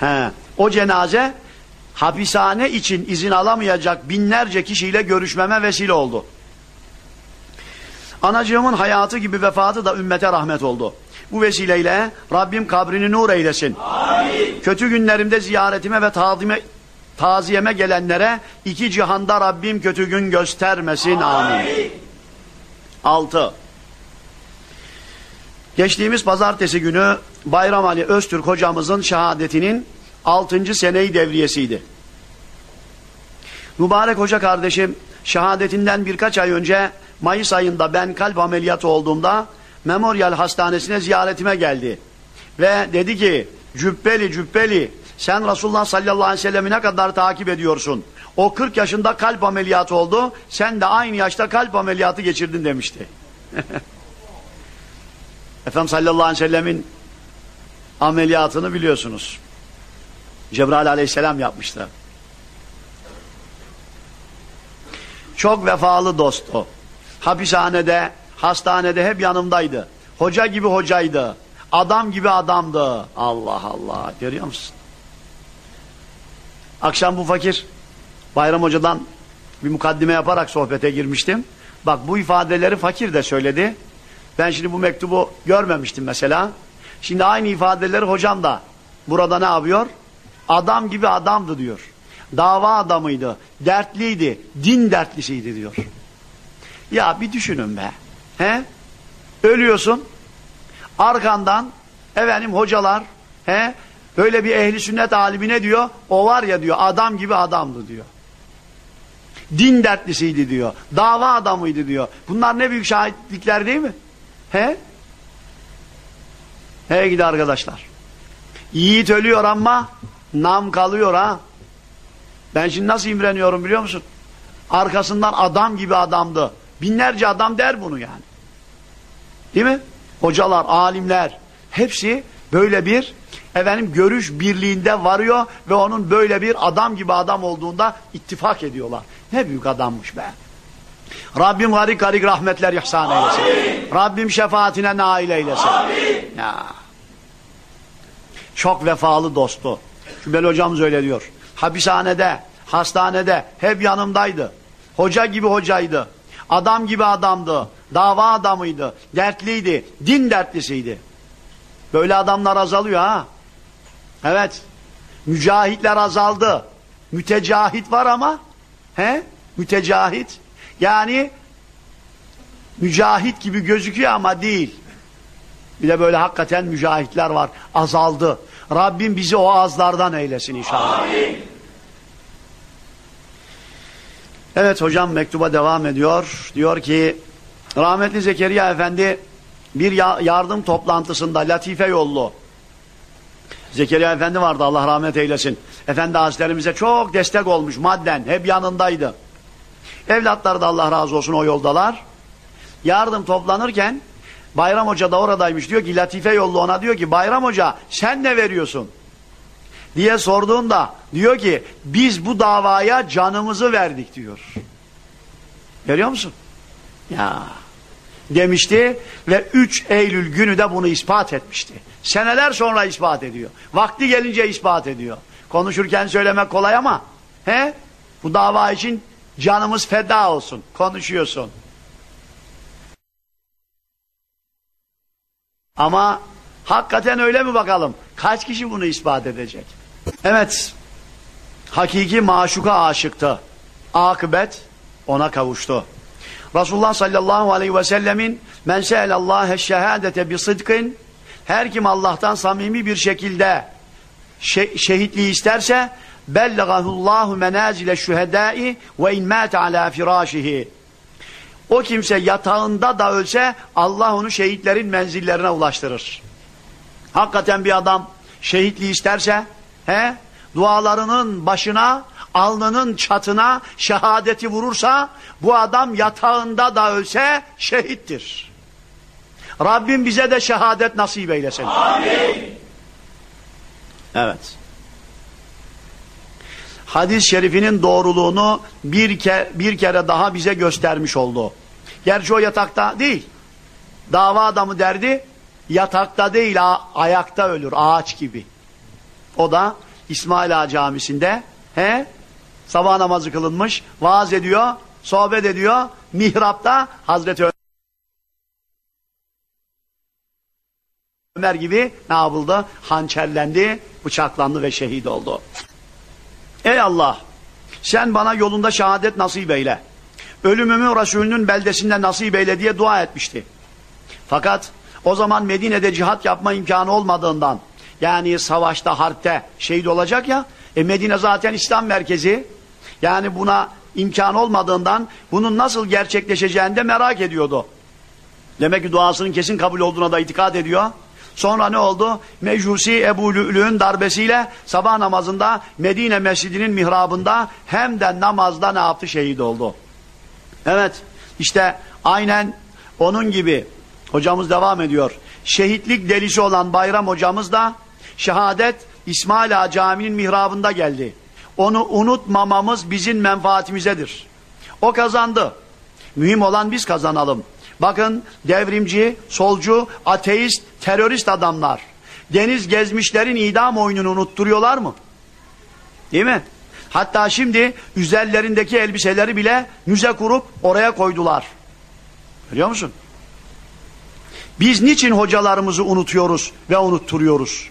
[SPEAKER 1] He, o cenaze hapishane için izin alamayacak binlerce kişiyle görüşmeme vesile oldu. Anacığımın hayatı gibi vefatı da ümmete rahmet oldu. Bu vesileyle Rabbim kabrini nur eylesin. Amin. Kötü günlerimde ziyaretime ve tazime, taziyeme gelenlere iki cihanda Rabbim kötü gün göstermesin. Amin. Amin. 6. Geçtiğimiz pazartesi günü Bayram Ali Öztürk hocamızın şehadetinin 6. seneyi devriyesiydi. Mübarek hoca kardeşim şehadetinden birkaç ay önce Mayıs ayında ben kalp ameliyatı olduğumda Memorial Hastanesi'ne ziyaretime geldi. Ve dedi ki cübbeli cübbeli sen Resulullah sallallahu aleyhi ve sellem'i ne kadar takip ediyorsun? O 40 yaşında kalp ameliyatı oldu. Sen de aynı yaşta kalp ameliyatı geçirdin demişti. (laughs) Efendimiz sallallahu aleyhi ve sellemin ameliyatını biliyorsunuz. Cebrail aleyhisselam yapmıştı. Çok vefalı dost o. Hapishanede, hastanede hep yanımdaydı. Hoca gibi hocaydı. Adam gibi adamdı. Allah Allah. Görüyor musun? Akşam bu fakir Bayram Hoca'dan bir mukaddime yaparak sohbete girmiştim. Bak bu ifadeleri fakir de söyledi. Ben şimdi bu mektubu görmemiştim mesela. Şimdi aynı ifadeleri hocam da burada ne yapıyor? Adam gibi adamdı diyor. Dava adamıydı, dertliydi, din dertlisiydi diyor. Ya bir düşünün be. He? Ölüyorsun. Arkandan efendim hocalar he? Böyle bir ehli sünnet alimi ne diyor? O var ya diyor adam gibi adamdı diyor. Din dertlisiydi diyor. Dava adamıydı diyor. Bunlar ne büyük şahitlikler değil mi? He? He gidi arkadaşlar. Yiğit ölüyor ama nam kalıyor ha. Ben şimdi nasıl imreniyorum biliyor musun? Arkasından adam gibi adamdı. Binlerce adam der bunu yani. Değil mi? Hocalar, alimler hepsi böyle bir efendim görüş birliğinde varıyor ve onun böyle bir adam gibi adam olduğunda ittifak ediyorlar. Ne büyük adammış be. Rabbim garik garik rahmetler ihsan eylesin. Amin. Rabbim şefaatine nail eylesin. Amin. Ya. Çok vefalı dostu. Cübbeli hocamız öyle diyor. Hapishanede, hastanede hep yanımdaydı. Hoca gibi hocaydı. Adam gibi adamdı. Dava adamıydı. Dertliydi. Din dertlisiydi. Böyle adamlar azalıyor ha. Evet. Mücahitler azaldı. Mütecahit var ama he? Mütecahit. Yani mücahit gibi gözüküyor ama değil. Bir de böyle hakikaten mücahitler var. Azaldı. Rabbim bizi o azlardan eylesin inşallah. Amin. Evet hocam mektuba devam ediyor. Diyor ki rahmetli Zekeriya Efendi bir yardım toplantısında Latife yollu. Zekeriya Efendi vardı Allah rahmet eylesin. Efendi Hazretlerimize çok destek olmuş madden. Hep yanındaydı. Evlatları da Allah razı olsun o yoldalar. Yardım toplanırken Bayram Hoca da oradaymış. Diyor ki Latife yollu ona diyor ki Bayram Hoca sen ne veriyorsun? Diye sorduğunda diyor ki biz bu davaya canımızı verdik diyor. Görüyor musun? Ya demişti ve 3 Eylül günü de bunu ispat etmişti. Seneler sonra ispat ediyor. Vakti gelince ispat ediyor. Konuşurken söylemek kolay ama he? Bu dava için canımız feda olsun. Konuşuyorsun. Ama hakikaten öyle mi bakalım? Kaç kişi bunu ispat edecek? Evet, hakiki maşuka aşıktı. Akıbet ona kavuştu. Resulullah sallallahu aleyhi ve sellemin men se'elallâhe şehâdete bi sıdkın her kim Allah'tan samimi bir şekilde şe şehitliği isterse bellagahullahu menazile şühedâi ve in mâte alâ firâşihi O kimse yatağında da ölse Allah onu şehitlerin menzillerine ulaştırır. Hakikaten bir adam şehitliği isterse he, dualarının başına alnının çatına şehadeti vurursa bu adam yatağında da ölse şehittir. Rabbim bize de şehadet nasip eylesin. Amin. Evet. Hadis-i şerifinin doğruluğunu bir, ke bir kere daha bize göstermiş oldu. Gerçi o yatakta değil. Dava adamı derdi yatakta değil ayakta ölür ağaç gibi. O da İsmail Ağa Camisi'nde he, sabah namazı kılınmış vaaz ediyor sohbet ediyor mihrapta Hazreti Ömer gibi ne yapıldı? Hançerlendi, bıçaklandı ve şehit oldu. Ey Allah! Sen bana yolunda şehadet nasip eyle. Ölümümü Resulünün beldesinde nasip eyle diye dua etmişti. Fakat o zaman Medine'de cihat yapma imkanı olmadığından yani savaşta, harpte şehit olacak ya e Medine zaten İslam merkezi yani buna imkan olmadığından bunun nasıl gerçekleşeceğini de merak ediyordu. Demek ki duasının kesin kabul olduğuna da itikad ediyor. Sonra ne oldu? Mecusi Ebu Lü'lü'nün darbesiyle sabah namazında Medine Mescidi'nin mihrabında hem de namazda ne yaptı? Şehit oldu. Evet işte aynen onun gibi hocamız devam ediyor. Şehitlik delisi olan Bayram hocamız da şehadet İsmail Ağa Camii'nin mihrabında geldi. Onu unutmamamız bizim menfaatimizedir. O kazandı. Mühim olan biz kazanalım. Bakın devrimci, solcu, ateist, terörist adamlar. Deniz gezmişlerin idam oyununu unutturuyorlar mı? Değil mi? Hatta şimdi üzerlerindeki elbiseleri bile müze kurup oraya koydular. Biliyor musun? Biz niçin hocalarımızı unutuyoruz ve unutturuyoruz?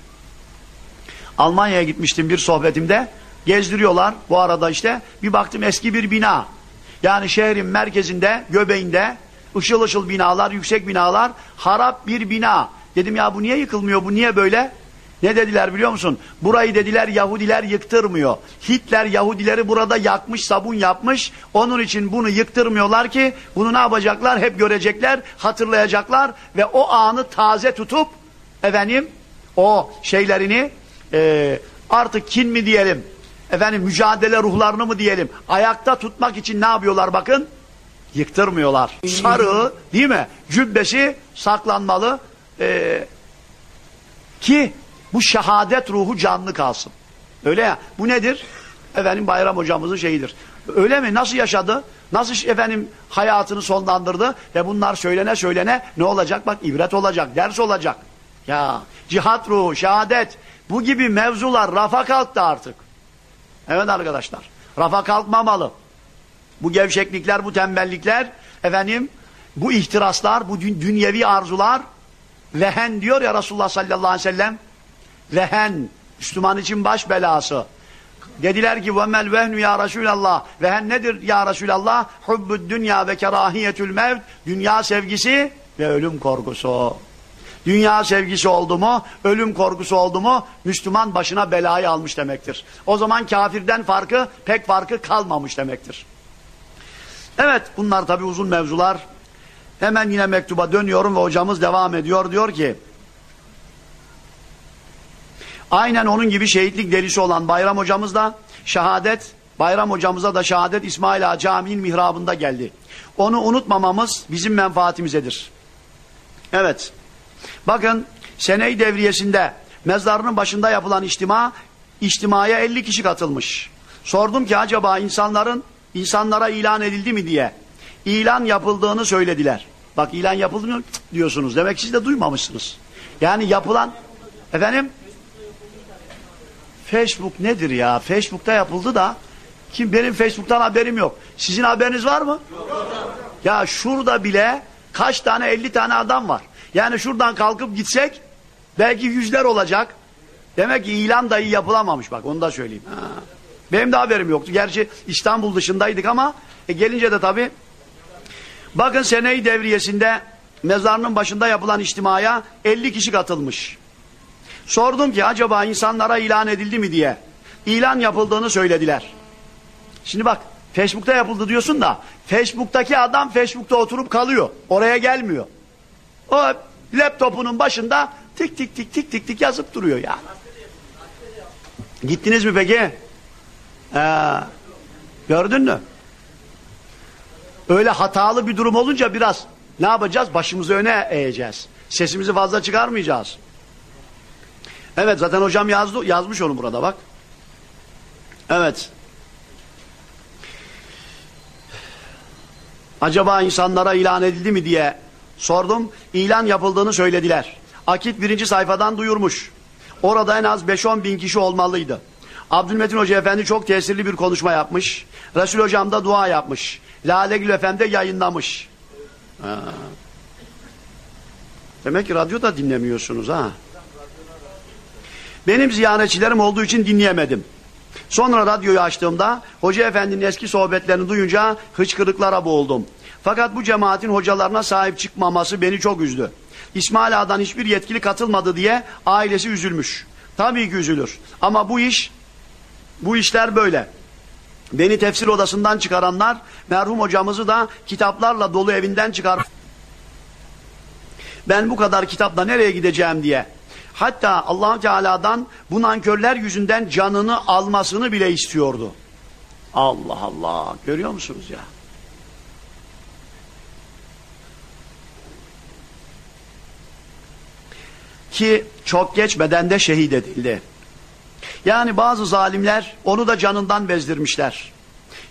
[SPEAKER 1] Almanya'ya gitmiştim bir sohbetimde. Gezdiriyorlar bu arada işte. Bir baktım eski bir bina. Yani şehrin merkezinde, göbeğinde ışıl ışıl binalar, yüksek binalar, harap bir bina. Dedim ya bu niye yıkılmıyor, bu niye böyle? Ne dediler biliyor musun? Burayı dediler Yahudiler yıktırmıyor. Hitler Yahudileri burada yakmış, sabun yapmış. Onun için bunu yıktırmıyorlar ki bunu ne yapacaklar? Hep görecekler, hatırlayacaklar ve o anı taze tutup efendim o şeylerini e, artık kin mi diyelim, efendim mücadele ruhlarını mı diyelim ayakta tutmak için ne yapıyorlar bakın? Yıktırmıyorlar. Sarığı değil mi? Cübbesi saklanmalı. Ee, ki bu şehadet ruhu canlı kalsın. Öyle ya. Bu nedir? Efendim Bayram hocamızın şeyidir. Öyle mi? Nasıl yaşadı? Nasıl efendim hayatını sonlandırdı? Ve bunlar söylene söylene ne olacak? Bak ibret olacak, ders olacak. Ya cihat ruhu, şehadet bu gibi mevzular rafa kalktı artık. Evet arkadaşlar. Rafa kalkmamalı. Bu gevşeklikler, bu tembellikler, efendim, bu ihtiraslar, bu dünyevi arzular, vehen diyor ya Resulullah sallallahu aleyhi ve sellem, vehen, Müslüman için baş belası. Dediler ki vemel vehnu ya Resulallah. Vehen nedir ya Resulallah? Hubbud dünya ve kerahiyetül mevt. Dünya sevgisi ve ölüm korkusu. Dünya sevgisi oldu mu, ölüm korkusu oldu mu Müslüman başına belayı almış demektir. O zaman kafirden farkı pek farkı kalmamış demektir. Evet bunlar tabi uzun mevzular. Hemen yine mektuba dönüyorum ve hocamız devam ediyor. Diyor ki aynen onun gibi şehitlik delisi olan Bayram hocamız da şehadet Bayram hocamıza da şehadet İsmail Ağa Camii'nin mihrabında geldi. Onu unutmamamız bizim menfaatimizedir. Evet. Bakın sene devriyesinde mezarının başında yapılan içtima, içtimaya 50 kişi katılmış. Sordum ki acaba insanların insanlara ilan edildi mi diye. İlan yapıldığını söylediler. Bak ilan yapıldı mı diyorsunuz. Demek siz de duymamışsınız. Yani yapılan efendim Facebook nedir ya? Facebook'ta yapıldı da kim benim Facebook'tan haberim yok. Sizin haberiniz var mı? Yok. Ya şurada bile kaç tane 50 tane adam var. Yani şuradan kalkıp gitsek belki yüzler olacak. Demek ki ilan dahi yapılamamış bak onu da söyleyeyim. Ha. Benim de haberim yoktu. Gerçi İstanbul dışındaydık ama e, gelince de tabii bakın seneyi devriyesinde mezarının başında yapılan içtimaya 50 kişi katılmış. Sordum ki acaba insanlara ilan edildi mi diye. İlan yapıldığını söylediler. Şimdi bak Facebook'ta yapıldı diyorsun da Facebook'taki adam Facebook'ta oturup kalıyor. Oraya gelmiyor. O laptopunun başında tik tik tik tik tik tik yazıp duruyor ya. Gittiniz mi peki? Ee, gördün mü? Öyle hatalı bir durum olunca biraz ne yapacağız? Başımızı öne eğeceğiz. Sesimizi fazla çıkarmayacağız. Evet zaten hocam yazdı, yazmış onu burada bak. Evet. Acaba insanlara ilan edildi mi diye sordum. İlan yapıldığını söylediler. Akit birinci sayfadan duyurmuş. Orada en az 5-10 bin kişi olmalıydı. Abdülmetin Hoca Efendi çok tesirli bir konuşma yapmış. Resul Hocam da dua yapmış. Lale Gül Efendi de yayınlamış. Ha. Demek ki radyo da dinlemiyorsunuz ha. Benim ziyaretçilerim olduğu için dinleyemedim. Sonra radyoyu açtığımda Hoca Efendi'nin eski sohbetlerini duyunca hıçkırıklara boğuldum. Fakat bu cemaatin hocalarına sahip çıkmaması beni çok üzdü. İsmail Ağa'dan hiçbir yetkili katılmadı diye ailesi üzülmüş. Tabii ki üzülür. Ama bu iş, bu işler böyle. Beni tefsir odasından çıkaranlar, merhum hocamızı da kitaplarla dolu evinden çıkar. Ben bu kadar kitapla nereye gideceğim diye. Hatta allah Teala'dan bu nankörler yüzünden canını almasını bile istiyordu. Allah Allah. Görüyor musunuz ya? Ki çok geçmeden de şehit edildi. Yani bazı zalimler onu da canından bezdirmişler.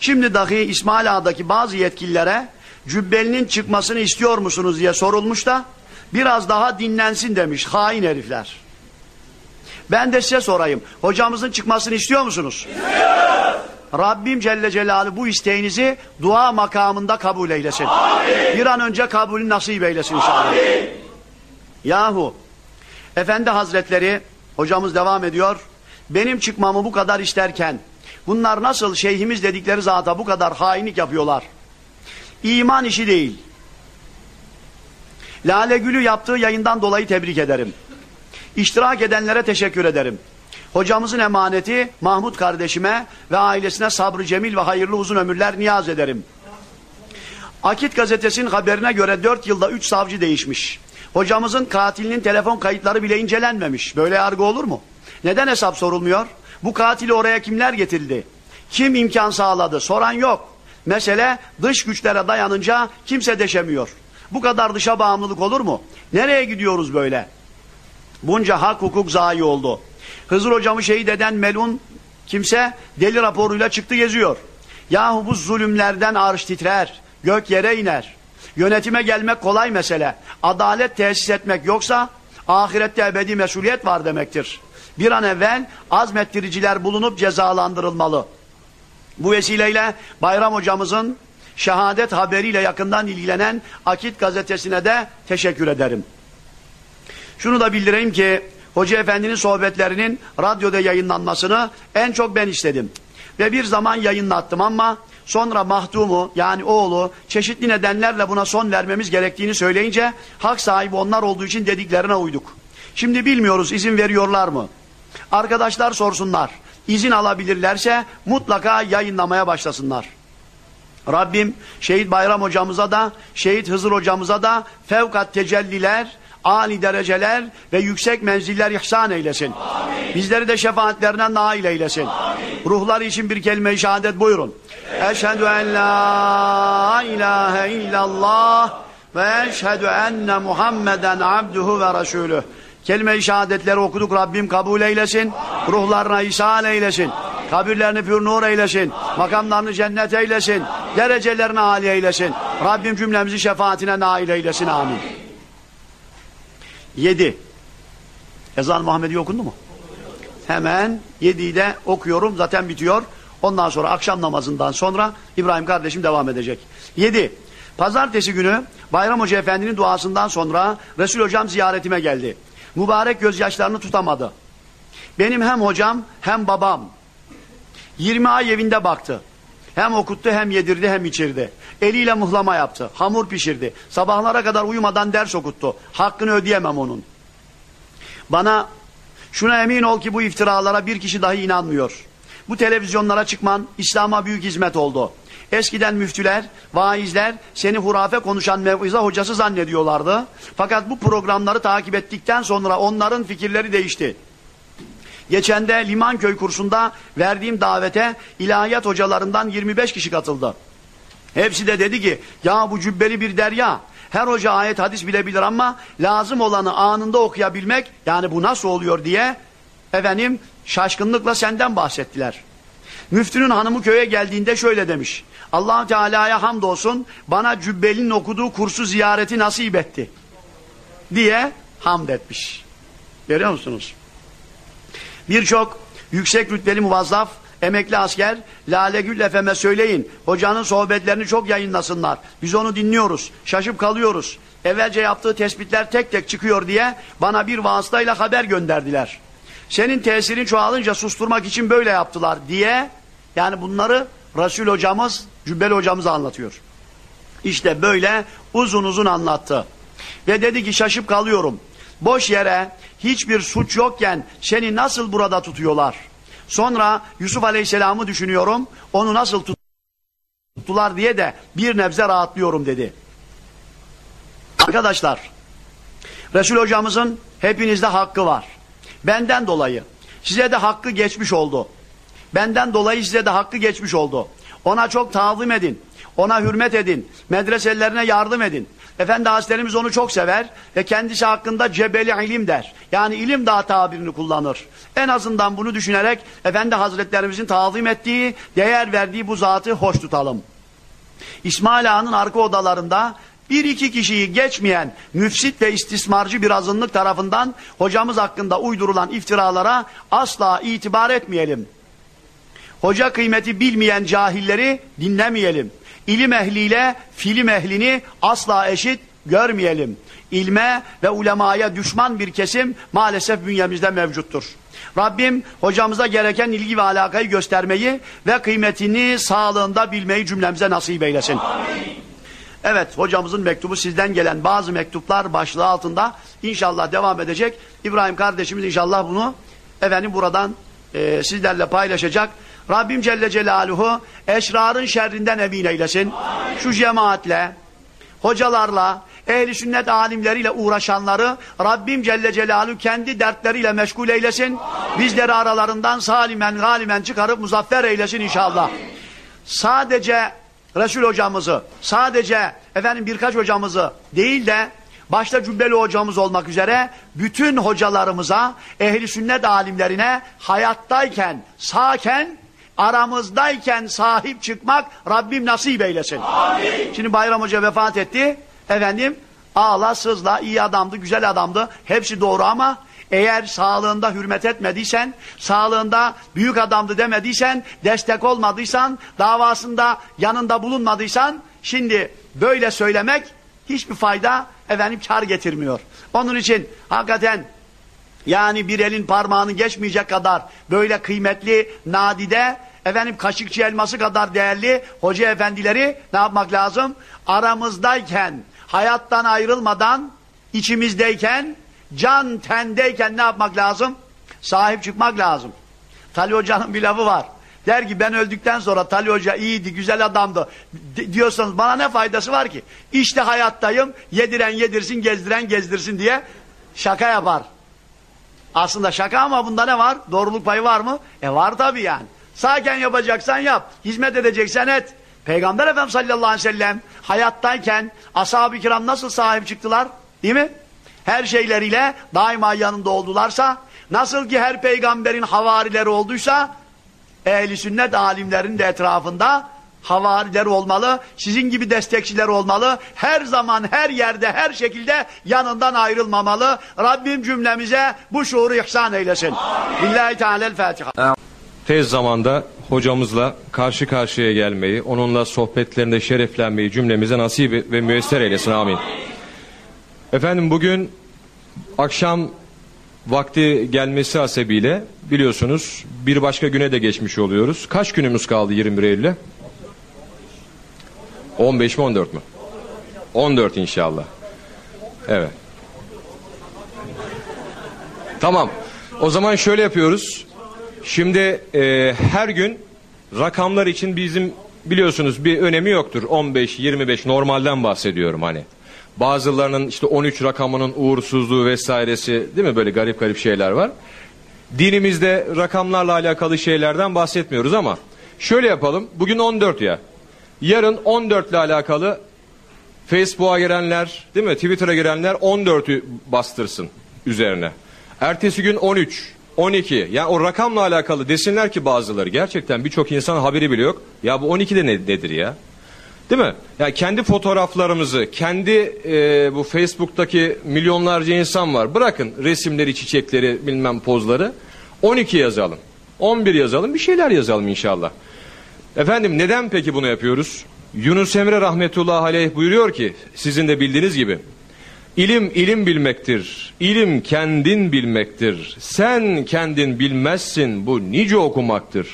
[SPEAKER 1] Şimdi dahi İsmail Ağa'daki bazı yetkililere cübbelinin çıkmasını istiyor musunuz diye sorulmuş da biraz daha dinlensin demiş hain herifler. Ben de size sorayım. Hocamızın çıkmasını istiyor musunuz? İstiyoruz. Rabbim Celle Celaluhu bu isteğinizi dua makamında kabul eylesin. Amin. Bir an önce kabulü nasip eylesin inşallah. Amin. Yahu Efendi Hazretleri hocamız devam ediyor. Benim çıkmamı bu kadar isterken bunlar nasıl şeyhimiz dedikleri zata bu kadar hainlik yapıyorlar? İman işi değil. Lale Gül'ü yaptığı yayından dolayı tebrik ederim. İştirak edenlere teşekkür ederim. Hocamızın emaneti Mahmut kardeşime ve ailesine sabrı cemil ve hayırlı uzun ömürler niyaz ederim. Akit gazetesinin haberine göre dört yılda üç savcı değişmiş. Hocamızın katilinin telefon kayıtları bile incelenmemiş. Böyle yargı olur mu? Neden hesap sorulmuyor? Bu katili oraya kimler getirdi? Kim imkan sağladı? Soran yok. Mesele dış güçlere dayanınca kimse deşemiyor. Bu kadar dışa bağımlılık olur mu? Nereye gidiyoruz böyle? Bunca hak hukuk zayi oldu. Hızır hocamı şehit eden melun kimse deli raporuyla çıktı geziyor. Yahu bu zulümlerden arş titrer, gök yere iner. Yönetime gelmek kolay mesele. Adalet tesis etmek yoksa ahirette ebedi mesuliyet var demektir. Bir an evvel azmettiriciler bulunup cezalandırılmalı. Bu vesileyle Bayram hocamızın şehadet haberiyle yakından ilgilenen Akit gazetesine de teşekkür ederim. Şunu da bildireyim ki Hoca Efendi'nin sohbetlerinin radyoda yayınlanmasını en çok ben istedim. Ve bir zaman yayınlattım ama sonra mahdumu yani oğlu çeşitli nedenlerle buna son vermemiz gerektiğini söyleyince hak sahibi onlar olduğu için dediklerine uyduk. Şimdi bilmiyoruz izin veriyorlar mı? Arkadaşlar sorsunlar. İzin alabilirlerse mutlaka yayınlamaya başlasınlar. Rabbim şehit Bayram hocamıza da şehit Hızır hocamıza da fevkat tecelliler âli dereceler ve yüksek menziller ihsan eylesin. Amin. Bizleri de şefaatlerine nail eylesin. Amin. Ruhları için bir kelime-i şehadet buyurun. Eşhedü en la ilahe illallah ve eşhedü enne Muhammeden abduhu ve resulüh. Kelime-i şehadetleri okuduk Rabbim kabul eylesin. Amin. Ruhlarına ihsan eylesin. Amin. Kabirlerini pür nur eylesin. Amin. Makamlarını cennet eylesin. Amin. Derecelerini âli eylesin. Amin. Rabbim cümlemizi şefaatine nail eylesin. Amin. Amin. Yedi. Ezan Muhammedi okundu mu? Hemen yediyi de okuyorum. Zaten bitiyor. Ondan sonra akşam namazından sonra İbrahim kardeşim devam edecek. Yedi. Pazartesi günü Bayram Hoca Efendi'nin duasından sonra Resul Hocam ziyaretime geldi. Mübarek gözyaşlarını tutamadı. Benim hem hocam hem babam 20 ay evinde baktı. Hem okuttu hem yedirdi hem içirdi. Eliyle mıhlama yaptı. Hamur pişirdi. Sabahlara kadar uyumadan ders okuttu. Hakkını ödeyemem onun. Bana şuna emin ol ki bu iftiralara bir kişi dahi inanmıyor. Bu televizyonlara çıkman İslam'a büyük hizmet oldu. Eskiden müftüler, vaizler seni hurafe konuşan mev'iza hocası zannediyorlardı. Fakat bu programları takip ettikten sonra onların fikirleri değişti. Geçen de Limanköy kursunda verdiğim davete ilahiyat hocalarından 25 kişi katıldı. Hepsi de dedi ki ya bu cübbeli bir derya. Her hoca ayet hadis bilebilir ama lazım olanı anında okuyabilmek yani bu nasıl oluyor diye efendim şaşkınlıkla senden bahsettiler. Müftünün hanımı köye geldiğinde şöyle demiş. allah Teala'ya hamdolsun bana cübbelinin okuduğu kursu ziyareti nasip etti. Diye hamd etmiş. Görüyor musunuz? Birçok yüksek rütbeli muvazzaf, emekli asker, Lale Gül Efem'e söyleyin. Hocanın sohbetlerini çok yayınlasınlar. Biz onu dinliyoruz. Şaşıp kalıyoruz. Evvelce yaptığı tespitler tek tek çıkıyor diye bana bir vasıtayla haber gönderdiler. Senin tesirin çoğalınca susturmak için böyle yaptılar diye yani bunları Resul hocamız, Cübbeli hocamız anlatıyor. İşte böyle uzun uzun anlattı. Ve dedi ki şaşıp kalıyorum. Boş yere hiçbir suç yokken seni nasıl burada tutuyorlar? Sonra Yusuf Aleyhisselam'ı düşünüyorum. Onu nasıl tuttular diye de bir nebze rahatlıyorum dedi. Arkadaşlar Resul hocamızın hepinizde hakkı var. Benden dolayı size de hakkı geçmiş oldu. Benden dolayı size de hakkı geçmiş oldu. Ona çok tazim edin. Ona hürmet edin. Medreselerine yardım edin. Efendi Hazretlerimiz onu çok sever ve kendisi hakkında cebeli ilim der. Yani ilim dağı tabirini kullanır. En azından bunu düşünerek Efendi Hazretlerimizin tazim ettiği, değer verdiği bu zatı hoş tutalım. İsmail Ağa'nın arka odalarında bir iki kişiyi geçmeyen müfsit ve istismarcı bir azınlık tarafından hocamız hakkında uydurulan iftiralara asla itibar etmeyelim. Hoca kıymeti bilmeyen cahilleri dinlemeyelim. İlim ehliyle film ehlini asla eşit görmeyelim. İlme ve ulemaya düşman bir kesim maalesef bünyemizde mevcuttur. Rabbim hocamıza gereken ilgi ve alakayı göstermeyi ve kıymetini sağlığında bilmeyi cümlemize nasip eylesin. Amin. Evet hocamızın mektubu sizden gelen bazı mektuplar başlığı altında inşallah devam edecek. İbrahim kardeşimiz inşallah bunu efendim buradan e, sizlerle paylaşacak. Rabbim Celle Celaluhu eşrarın şerrinden emin eylesin. Amin. Şu cemaatle, hocalarla, ehli sünnet alimleriyle uğraşanları Rabbim Celle Celaluhu kendi dertleriyle meşgul eylesin. Amin. Bizleri aralarından salimen galimen çıkarıp muzaffer eylesin inşallah. Amin. Sadece Resul hocamızı, sadece efendim birkaç hocamızı değil de başta Cübbeli hocamız olmak üzere bütün hocalarımıza, ehli sünnet alimlerine hayattayken, sağken aramızdayken sahip çıkmak Rabbim nasip eylesin. Amin. Şimdi Bayram Hoca vefat etti. Efendim ağla sızla iyi adamdı, güzel adamdı. Hepsi doğru ama eğer sağlığında hürmet etmediysen, sağlığında büyük adamdı demediysen, destek olmadıysan, davasında yanında bulunmadıysan, şimdi böyle söylemek hiçbir fayda efendim kar getirmiyor. Onun için hakikaten yani bir elin parmağını geçmeyecek kadar böyle kıymetli, nadide, efendim kaşıkçı elması kadar değerli hoca efendileri ne yapmak lazım? Aramızdayken, hayattan ayrılmadan, içimizdeyken, can tendeyken ne yapmak lazım? Sahip çıkmak lazım. Tali Hoca'nın bir lafı var. Der ki ben öldükten sonra Tali Hoca iyiydi, güzel adamdı diyorsanız bana ne faydası var ki? İşte hayattayım, yediren yedirsin, gezdiren gezdirsin diye şaka yapar. Aslında şaka ama bunda ne var? Doğruluk payı var mı? E var tabii yani. Sağken yapacaksan yap. Hizmet edeceksen et. Peygamber Efendimiz sallallahu aleyhi ve sellem hayattayken ashab-ı kiram nasıl sahip çıktılar? Değil mi? Her şeyleriyle daima yanında oldularsa, nasıl ki her peygamberin havarileri olduysa, ehli sünnet alimlerin de etrafında havariler olmalı, sizin gibi destekçiler olmalı, her zaman, her yerde, her şekilde yanından ayrılmamalı. Rabbim cümlemize bu şuuru ihsan eylesin. Lillahi Teala'l-Fatiha.
[SPEAKER 2] Tez zamanda hocamızla karşı karşıya gelmeyi, onunla sohbetlerinde şereflenmeyi cümlemize nasip ve müyesser eylesin. Amin. Efendim bugün akşam vakti gelmesi hasebiyle biliyorsunuz bir başka güne de geçmiş oluyoruz. Kaç günümüz kaldı 21 Eylül'e? 15 mi 14 mü? 14 inşallah. Evet. Tamam. O zaman şöyle yapıyoruz. Şimdi e, her gün rakamlar için bizim biliyorsunuz bir önemi yoktur. 15, 25 normalden bahsediyorum hani. Bazılarının işte 13 rakamının uğursuzluğu vesairesi değil mi böyle garip garip şeyler var. Dinimizde rakamlarla alakalı şeylerden bahsetmiyoruz ama şöyle yapalım. Bugün 14 ya. Yarın 14 ile alakalı Facebook'a girenler, değil mi? Twitter'a girenler 14'ü bastırsın üzerine. Ertesi gün 13, 12. Yani o rakamla alakalı desinler ki bazıları gerçekten birçok insan haberi bile yok. Ya bu 12 de ne, nedir ya? Değil mi? Yani kendi fotoğraflarımızı, kendi e, bu Facebook'taki milyonlarca insan var. Bırakın resimleri, çiçekleri, bilmem pozları. 12 yazalım. 11 yazalım. Bir şeyler yazalım inşallah. Efendim neden peki bunu yapıyoruz? Yunus Emre rahmetullah aleyh buyuruyor ki sizin de bildiğiniz gibi İlim ilim bilmektir. İlim kendin bilmektir. Sen kendin bilmezsin bu nice okumaktır.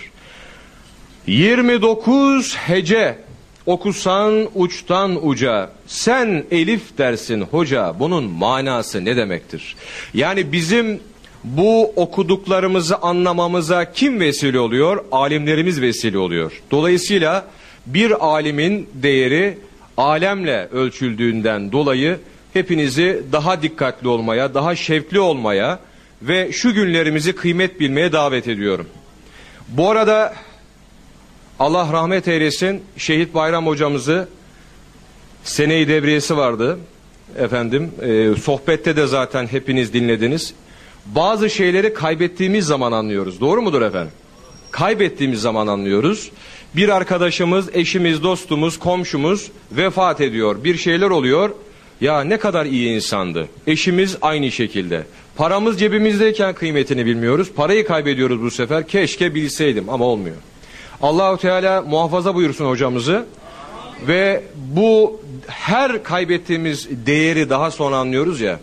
[SPEAKER 2] 29 hece okusan uçtan uca sen elif dersin hoca bunun manası ne demektir? Yani bizim bu okuduklarımızı anlamamıza kim vesile oluyor? Alimlerimiz vesile oluyor. Dolayısıyla bir alimin değeri alemle ölçüldüğünden dolayı hepinizi daha dikkatli olmaya, daha şevkli olmaya ve şu günlerimizi kıymet bilmeye davet ediyorum. Bu arada Allah rahmet eylesin Şehit Bayram hocamızı seneyi devriyesi vardı efendim e, sohbette de zaten hepiniz dinlediniz. Bazı şeyleri kaybettiğimiz zaman anlıyoruz. Doğru mudur efendim? Kaybettiğimiz zaman anlıyoruz. Bir arkadaşımız, eşimiz, dostumuz, komşumuz vefat ediyor. Bir şeyler oluyor. Ya ne kadar iyi insandı. Eşimiz aynı şekilde. Paramız cebimizdeyken kıymetini bilmiyoruz. Parayı kaybediyoruz bu sefer. Keşke bilseydim ama olmuyor. Allahu Teala muhafaza buyursun hocamızı. Ve bu her kaybettiğimiz değeri daha sonra anlıyoruz ya.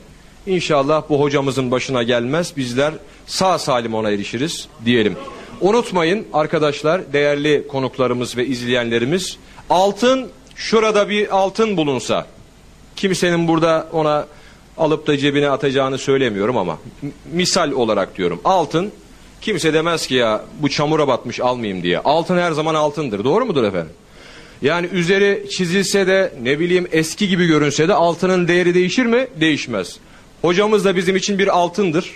[SPEAKER 2] İnşallah bu hocamızın başına gelmez. Bizler sağ salim ona erişiriz diyelim. Unutmayın arkadaşlar, değerli konuklarımız ve izleyenlerimiz. Altın, şurada bir altın bulunsa. Kimsenin burada ona alıp da cebine atacağını söylemiyorum ama misal olarak diyorum. Altın kimse demez ki ya bu çamura batmış almayayım diye. Altın her zaman altındır. Doğru mudur efendim? Yani üzeri çizilse de ne bileyim eski gibi görünse de altının değeri değişir mi? Değişmez. Hocamız da bizim için bir altındır.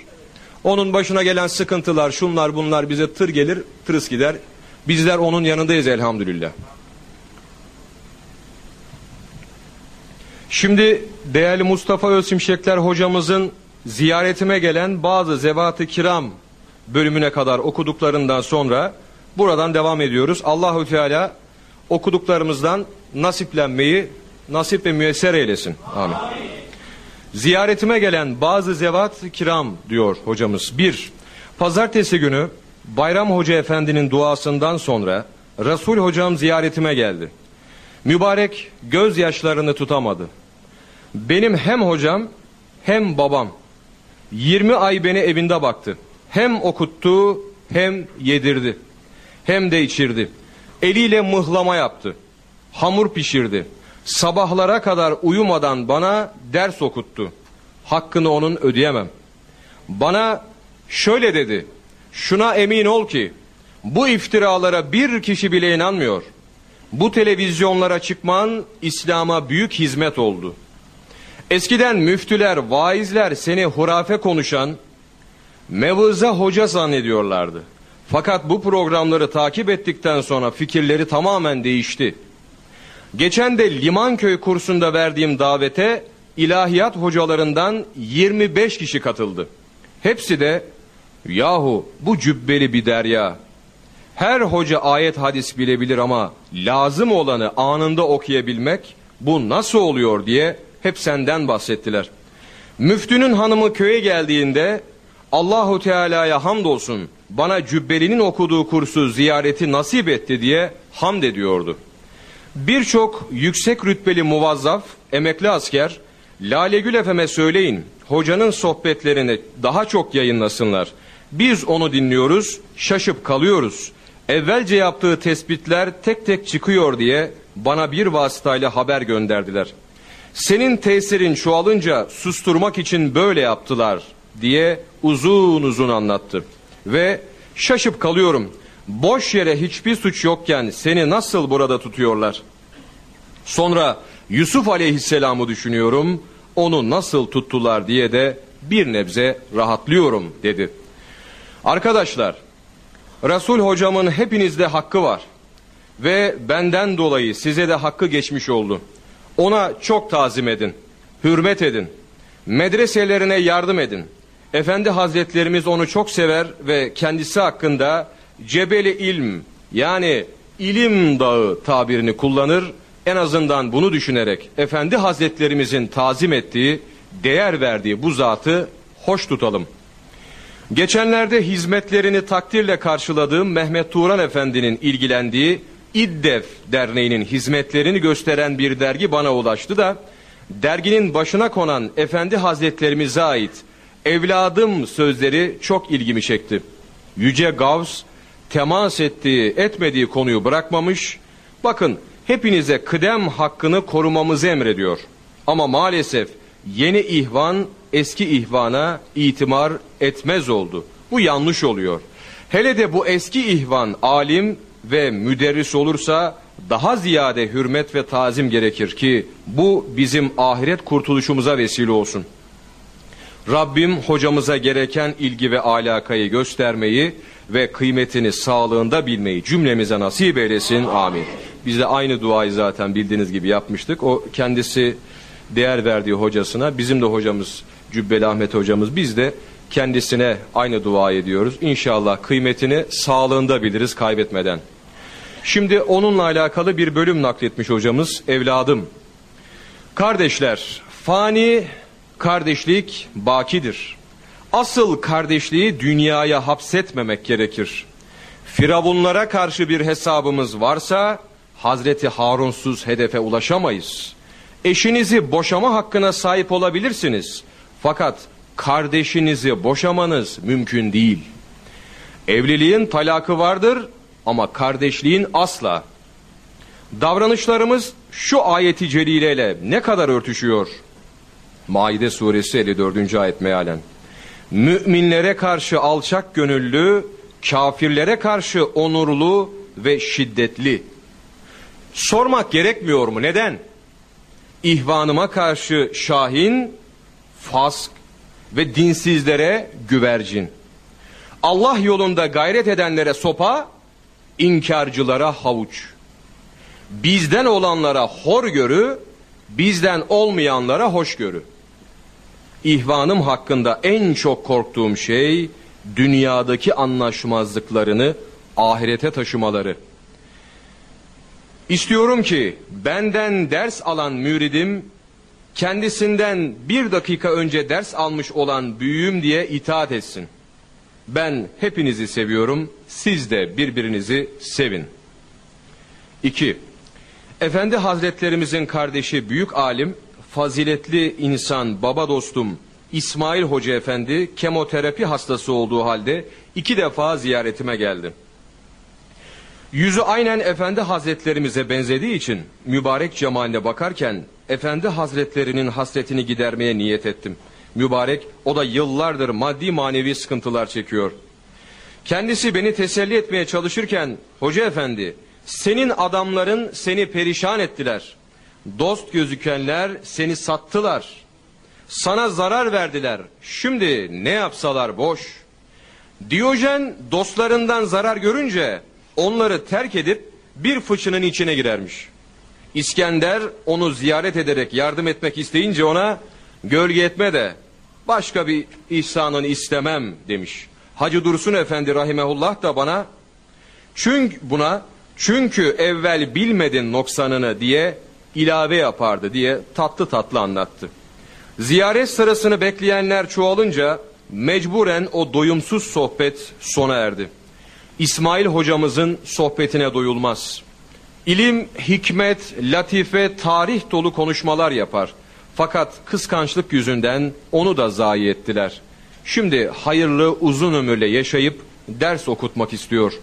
[SPEAKER 2] Onun başına gelen sıkıntılar, şunlar bunlar bize tır gelir, tırıs gider. Bizler onun yanındayız elhamdülillah. Şimdi değerli Mustafa Özsimşekler hocamızın ziyaretime gelen bazı zevat-ı kiram bölümüne kadar okuduklarından sonra buradan devam ediyoruz. Allahu Teala okuduklarımızdan nasiplenmeyi nasip ve müyesser eylesin. Amin. Ziyaretime gelen bazı zevat-ı kiram diyor hocamız. Bir, pazartesi günü Bayram Hoca Efendi'nin duasından sonra Resul Hocam ziyaretime geldi. Mübarek gözyaşlarını tutamadı. Benim hem hocam hem babam 20 ay beni evinde baktı. Hem okuttu hem yedirdi. Hem de içirdi. Eliyle mıhlama yaptı. Hamur pişirdi. Sabahlara kadar uyumadan bana ders okuttu. Hakkını onun ödeyemem. Bana şöyle dedi. Şuna emin ol ki bu iftiralara bir kişi bile inanmıyor. Bu televizyonlara çıkman İslam'a büyük hizmet oldu. Eskiden müftüler, vaizler seni hurafe konuşan mevıza hoca zannediyorlardı. Fakat bu programları takip ettikten sonra fikirleri tamamen değişti. Geçen de Limanköy kursunda verdiğim davete ilahiyat hocalarından 25 kişi katıldı. Hepsi de yahu bu cübbeli bir derya. Her hoca ayet hadis bilebilir ama lazım olanı anında okuyabilmek bu nasıl oluyor diye hep senden bahsettiler. Müftünün hanımı köye geldiğinde Allahu Teala'ya hamdolsun bana cübbelinin okuduğu kursu ziyareti nasip etti diye hamd ediyordu. Birçok yüksek rütbeli muvazzaf, emekli asker Lale Gül Efem'e söyleyin hocanın sohbetlerini daha çok yayınlasınlar. Biz onu dinliyoruz, şaşıp kalıyoruz. Evvelce yaptığı tespitler tek tek çıkıyor diye bana bir vasıtayla haber gönderdiler. Senin tesirin çoğalınca susturmak için böyle yaptılar diye uzun uzun anlattı. Ve şaşıp kalıyorum. Boş yere hiçbir suç yokken seni nasıl burada tutuyorlar? Sonra Yusuf aleyhisselamı düşünüyorum, onu nasıl tuttular diye de bir nebze rahatlıyorum dedi. Arkadaşlar, Resul hocamın hepinizde hakkı var. Ve benden dolayı size de hakkı geçmiş oldu. Ona çok tazim edin, hürmet edin, medreselerine yardım edin. Efendi Hazretlerimiz onu çok sever ve kendisi hakkında Cebeli İlm yani ilim dağı tabirini kullanır. En azından bunu düşünerek Efendi Hazretlerimizin tazim ettiği, değer verdiği bu zatı hoş tutalım. Geçenlerde hizmetlerini takdirle karşıladığım Mehmet Turan Efendi'nin ilgilendiği İddef Derneği'nin hizmetlerini gösteren bir dergi bana ulaştı da derginin başına konan Efendi Hazretlerimize ait evladım sözleri çok ilgimi çekti. Yüce Gavs temas ettiği etmediği konuyu bırakmamış. Bakın hepinize kıdem hakkını korumamızı emrediyor. Ama maalesef yeni ihvan eski ihvana itibar etmez oldu. Bu yanlış oluyor. Hele de bu eski ihvan alim ve müderris olursa daha ziyade hürmet ve tazim gerekir ki bu bizim ahiret kurtuluşumuza vesile olsun. Rabbim hocamıza gereken ilgi ve alakayı göstermeyi ve kıymetini sağlığında bilmeyi cümlemize nasip eylesin. Amin. Biz de aynı duayı zaten bildiğiniz gibi yapmıştık. O kendisi değer verdiği hocasına bizim de hocamız Cübbeli Ahmet hocamız biz de kendisine aynı dua ediyoruz. İnşallah kıymetini sağlığında biliriz kaybetmeden. Şimdi onunla alakalı bir bölüm nakletmiş hocamız evladım. Kardeşler fani kardeşlik bakidir. Asıl kardeşliği dünyaya hapsetmemek gerekir. Firavunlara karşı bir hesabımız varsa Hazreti Harunsuz hedefe ulaşamayız. Eşinizi boşama hakkına sahip olabilirsiniz. Fakat kardeşinizi boşamanız mümkün değil. Evliliğin talakı vardır ama kardeşliğin asla. Davranışlarımız şu ayeti celileyle ne kadar örtüşüyor? Maide suresi 54. ayet mealen. Müminlere karşı alçak gönüllü, kafirlere karşı onurlu ve şiddetli. Sormak gerekmiyor mu? Neden? İhvanıma karşı şahin, fask ve dinsizlere güvercin. Allah yolunda gayret edenlere sopa, inkarcılara havuç. Bizden olanlara hor görü, bizden olmayanlara hoş görü. İhvanım hakkında en çok korktuğum şey dünyadaki anlaşmazlıklarını ahirete taşımaları. İstiyorum ki benden ders alan müridim kendisinden bir dakika önce ders almış olan büyüğüm diye itaat etsin. Ben hepinizi seviyorum, siz de birbirinizi sevin. 2. Efendi Hazretlerimizin kardeşi büyük alim, faziletli insan, baba dostum İsmail Hoca Efendi kemoterapi hastası olduğu halde iki defa ziyaretime geldi. Yüzü aynen Efendi Hazretlerimize benzediği için mübarek cemaline bakarken Efendi Hazretlerinin hasretini gidermeye niyet ettim. Mübarek o da yıllardır maddi manevi sıkıntılar çekiyor. Kendisi beni teselli etmeye çalışırken Hoca Efendi senin adamların seni perişan ettiler. Dost gözükenler seni sattılar. Sana zarar verdiler. Şimdi ne yapsalar boş. Diyojen dostlarından zarar görünce onları terk edip bir fıçının içine girermiş. İskender onu ziyaret ederek yardım etmek isteyince ona gölge etme de başka bir ihsanını istemem demiş. Hacı Dursun Efendi rahimehullah da bana çünkü buna çünkü evvel bilmedin noksanını diye ilave yapardı diye tatlı tatlı anlattı. Ziyaret sırasını bekleyenler çoğalınca mecburen o doyumsuz sohbet sona erdi. İsmail hocamızın sohbetine doyulmaz. İlim, hikmet, latife, tarih dolu konuşmalar yapar. Fakat kıskançlık yüzünden onu da zayi ettiler. Şimdi hayırlı uzun ömürle yaşayıp ders okutmak istiyor.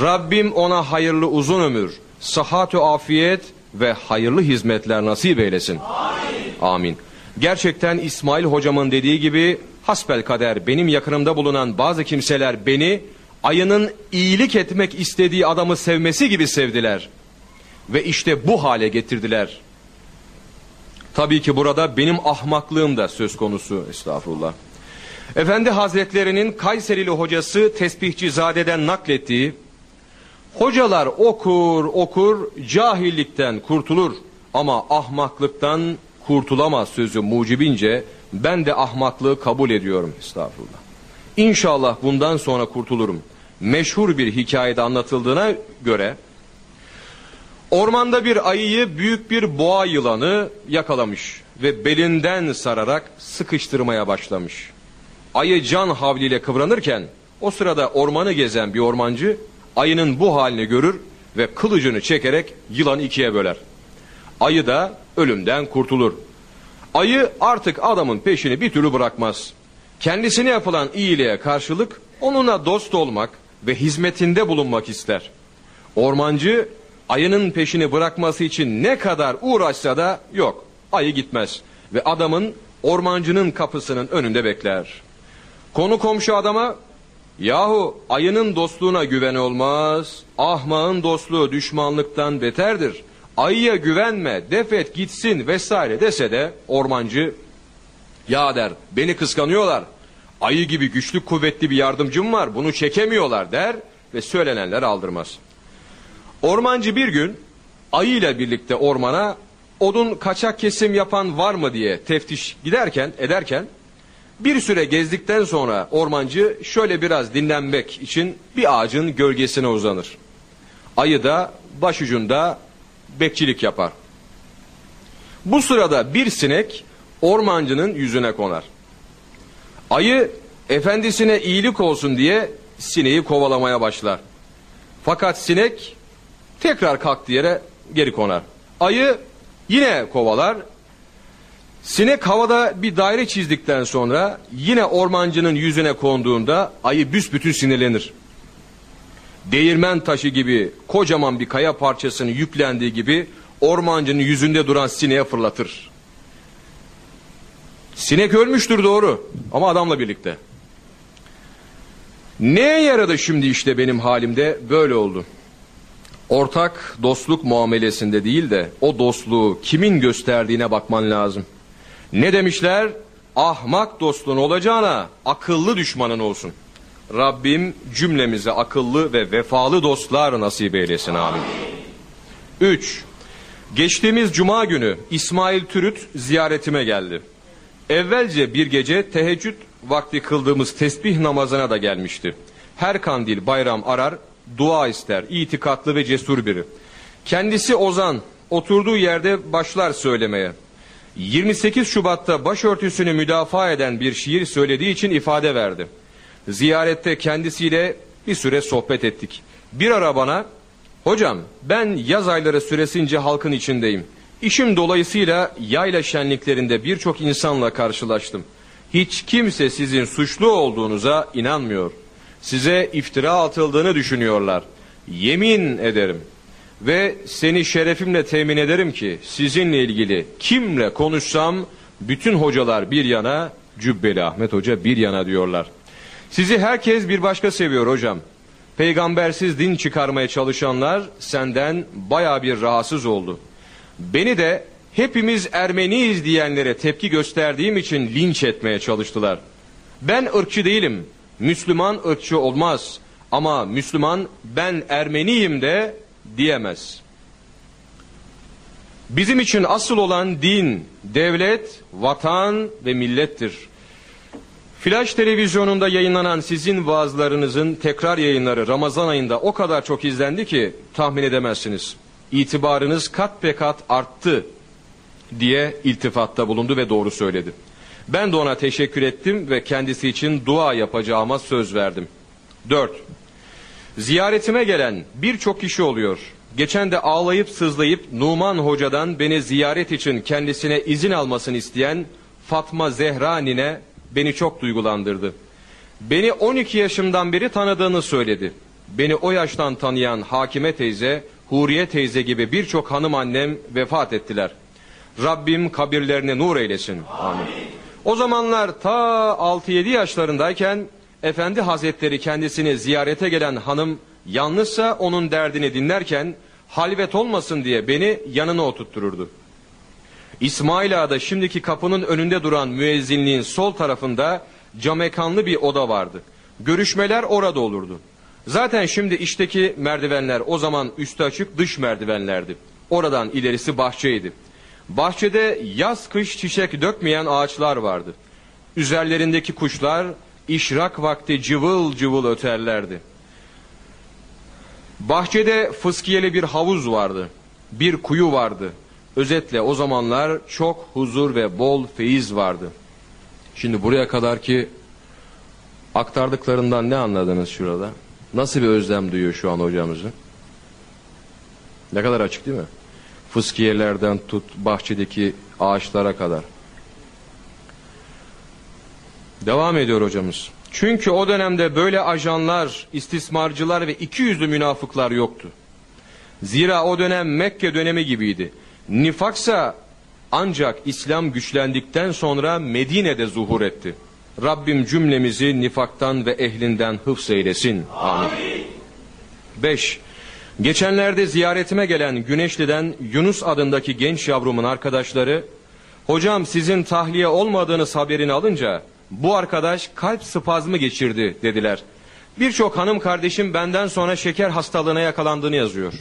[SPEAKER 2] Rabbim ona hayırlı uzun ömür, sıhhat afiyet ve hayırlı hizmetler nasip eylesin. Amin. Amin. Gerçekten İsmail hocamın dediği gibi hasbel kader benim yakınımda bulunan bazı kimseler beni ayının iyilik etmek istediği adamı sevmesi gibi sevdiler. Ve işte bu hale getirdiler. Tabii ki burada benim ahmaklığım da söz konusu estağfurullah. Efendi Hazretlerinin Kayserili hocası Tesbihçi Zade'den naklettiği Hocalar okur okur cahillikten kurtulur ama ahmaklıktan kurtulamaz sözü mucibince ben de ahmaklığı kabul ediyorum estağfurullah. İnşallah bundan sonra kurtulurum. Meşhur bir hikayede anlatıldığına göre ormanda bir ayıyı büyük bir boğa yılanı yakalamış ve belinden sararak sıkıştırmaya başlamış. Ayı can havliyle kıvranırken o sırada ormanı gezen bir ormancı ayının bu halini görür ve kılıcını çekerek yılanı ikiye böler. Ayı da ölümden kurtulur. Ayı artık adamın peşini bir türlü bırakmaz. Kendisine yapılan iyiliğe karşılık onunla dost olmak ve hizmetinde bulunmak ister. Ormancı ayının peşini bırakması için ne kadar uğraşsa da yok. Ayı gitmez ve adamın ormancının kapısının önünde bekler. Konu komşu adama yahu ayının dostluğuna güven olmaz. Ahmağın dostluğu düşmanlıktan beterdir. Ayıya güvenme defet gitsin vesaire dese de ormancı ya der beni kıskanıyorlar. Ayı gibi güçlü kuvvetli bir yardımcım var bunu çekemiyorlar der ve söylenenler aldırmaz. Ormancı bir gün ayı ile birlikte ormana odun kaçak kesim yapan var mı diye teftiş giderken ederken bir süre gezdikten sonra ormancı şöyle biraz dinlenmek için bir ağacın gölgesine uzanır. Ayı da başucunda bekçilik yapar. Bu sırada bir sinek ormancının yüzüne konar. Ayı efendisine iyilik olsun diye sineği kovalamaya başlar. Fakat sinek tekrar kalktığı yere geri konar. Ayı yine kovalar. Sinek havada bir daire çizdikten sonra yine ormancının yüzüne konduğunda ayı büsbütün sinirlenir. Değirmen taşı gibi kocaman bir kaya parçasının yüklendiği gibi ormancının yüzünde duran sineğe fırlatır. Sinek ölmüştür doğru ama adamla birlikte. Neye yaradı şimdi işte benim halimde böyle oldu. Ortak dostluk muamelesinde değil de o dostluğu kimin gösterdiğine bakman lazım. Ne demişler? Ahmak dostluğun olacağına akıllı düşmanın olsun. Rabbim cümlemize akıllı ve vefalı dostlar nasip eylesin amin. 3. Geçtiğimiz cuma günü İsmail Türüt ziyaretime geldi. Evvelce bir gece teheccüd vakti kıldığımız tesbih namazına da gelmişti. Her kandil bayram arar, dua ister, itikatlı ve cesur biri. Kendisi ozan, oturduğu yerde başlar söylemeye. 28 Şubat'ta başörtüsünü müdafaa eden bir şiir söylediği için ifade verdi. Ziyarette kendisiyle bir süre sohbet ettik. Bir ara bana, hocam ben yaz ayları süresince halkın içindeyim. İşim dolayısıyla yayla şenliklerinde birçok insanla karşılaştım. Hiç kimse sizin suçlu olduğunuza inanmıyor. Size iftira atıldığını düşünüyorlar. Yemin ederim ve seni şerefimle temin ederim ki sizinle ilgili kimle konuşsam bütün hocalar bir yana, Cübbeli Ahmet Hoca bir yana diyorlar. Sizi herkes bir başka seviyor hocam. Peygambersiz din çıkarmaya çalışanlar senden baya bir rahatsız oldu. Beni de hepimiz Ermeniyiz diyenlere tepki gösterdiğim için linç etmeye çalıştılar. Ben ırkçı değilim. Müslüman ırkçı olmaz. Ama Müslüman ben Ermeniyim de diyemez. Bizim için asıl olan din, devlet, vatan ve millettir. Flash televizyonunda yayınlanan sizin vaazlarınızın tekrar yayınları Ramazan ayında o kadar çok izlendi ki tahmin edemezsiniz. İtibarınız kat be kat arttı diye iltifatta bulundu ve doğru söyledi. Ben de ona teşekkür ettim ve kendisi için dua yapacağıma söz verdim. 4. Ziyaretime gelen birçok kişi oluyor. Geçen de ağlayıp sızlayıp Numan Hoca'dan beni ziyaret için kendisine izin almasını isteyen Fatma Zehra nine beni çok duygulandırdı. Beni 12 yaşımdan beri tanıdığını söyledi. Beni o yaştan tanıyan Hakime teyze, Huriye teyze gibi birçok hanım annem vefat ettiler. Rabbim kabirlerine nur eylesin. Amin. O zamanlar ta 6-7 yaşlarındayken Efendi Hazretleri kendisini ziyarete gelen hanım yalnızsa onun derdini dinlerken halvet olmasın diye beni yanına oturttururdu. İsmail Ağa'da şimdiki kapının önünde duran müezzinliğin sol tarafında camekanlı bir oda vardı. Görüşmeler orada olurdu. Zaten şimdi işteki merdivenler o zaman üstü açık dış merdivenlerdi. Oradan ilerisi bahçeydi. Bahçede yaz kış çiçek dökmeyen ağaçlar vardı. Üzerlerindeki kuşlar işrak vakti cıvıl cıvıl öterlerdi. Bahçede fıskiyeli bir havuz vardı. Bir kuyu vardı. Özetle o zamanlar çok huzur ve bol feyiz vardı. Şimdi buraya kadar ki aktardıklarından ne anladınız şurada? Nasıl bir özlem duyuyor şu an hocamızın? Ne kadar açık değil mi? Fıskiyelerden tut bahçedeki ağaçlara kadar. Devam ediyor hocamız. Çünkü o dönemde böyle ajanlar, istismarcılar ve iki yüzlü münafıklar yoktu. Zira o dönem Mekke dönemi gibiydi. Nifaksa ancak İslam güçlendikten sonra Medine'de zuhur etti. Rabbim cümlemizi nifaktan ve ehlinden hıfz eylesin. Amin. 5. Geçenlerde ziyaretime gelen Güneşli'den Yunus adındaki genç yavrumun arkadaşları, hocam sizin tahliye olmadığınız haberini alınca bu arkadaş kalp spazmı geçirdi dediler. Birçok hanım kardeşim benden sonra şeker hastalığına yakalandığını yazıyor.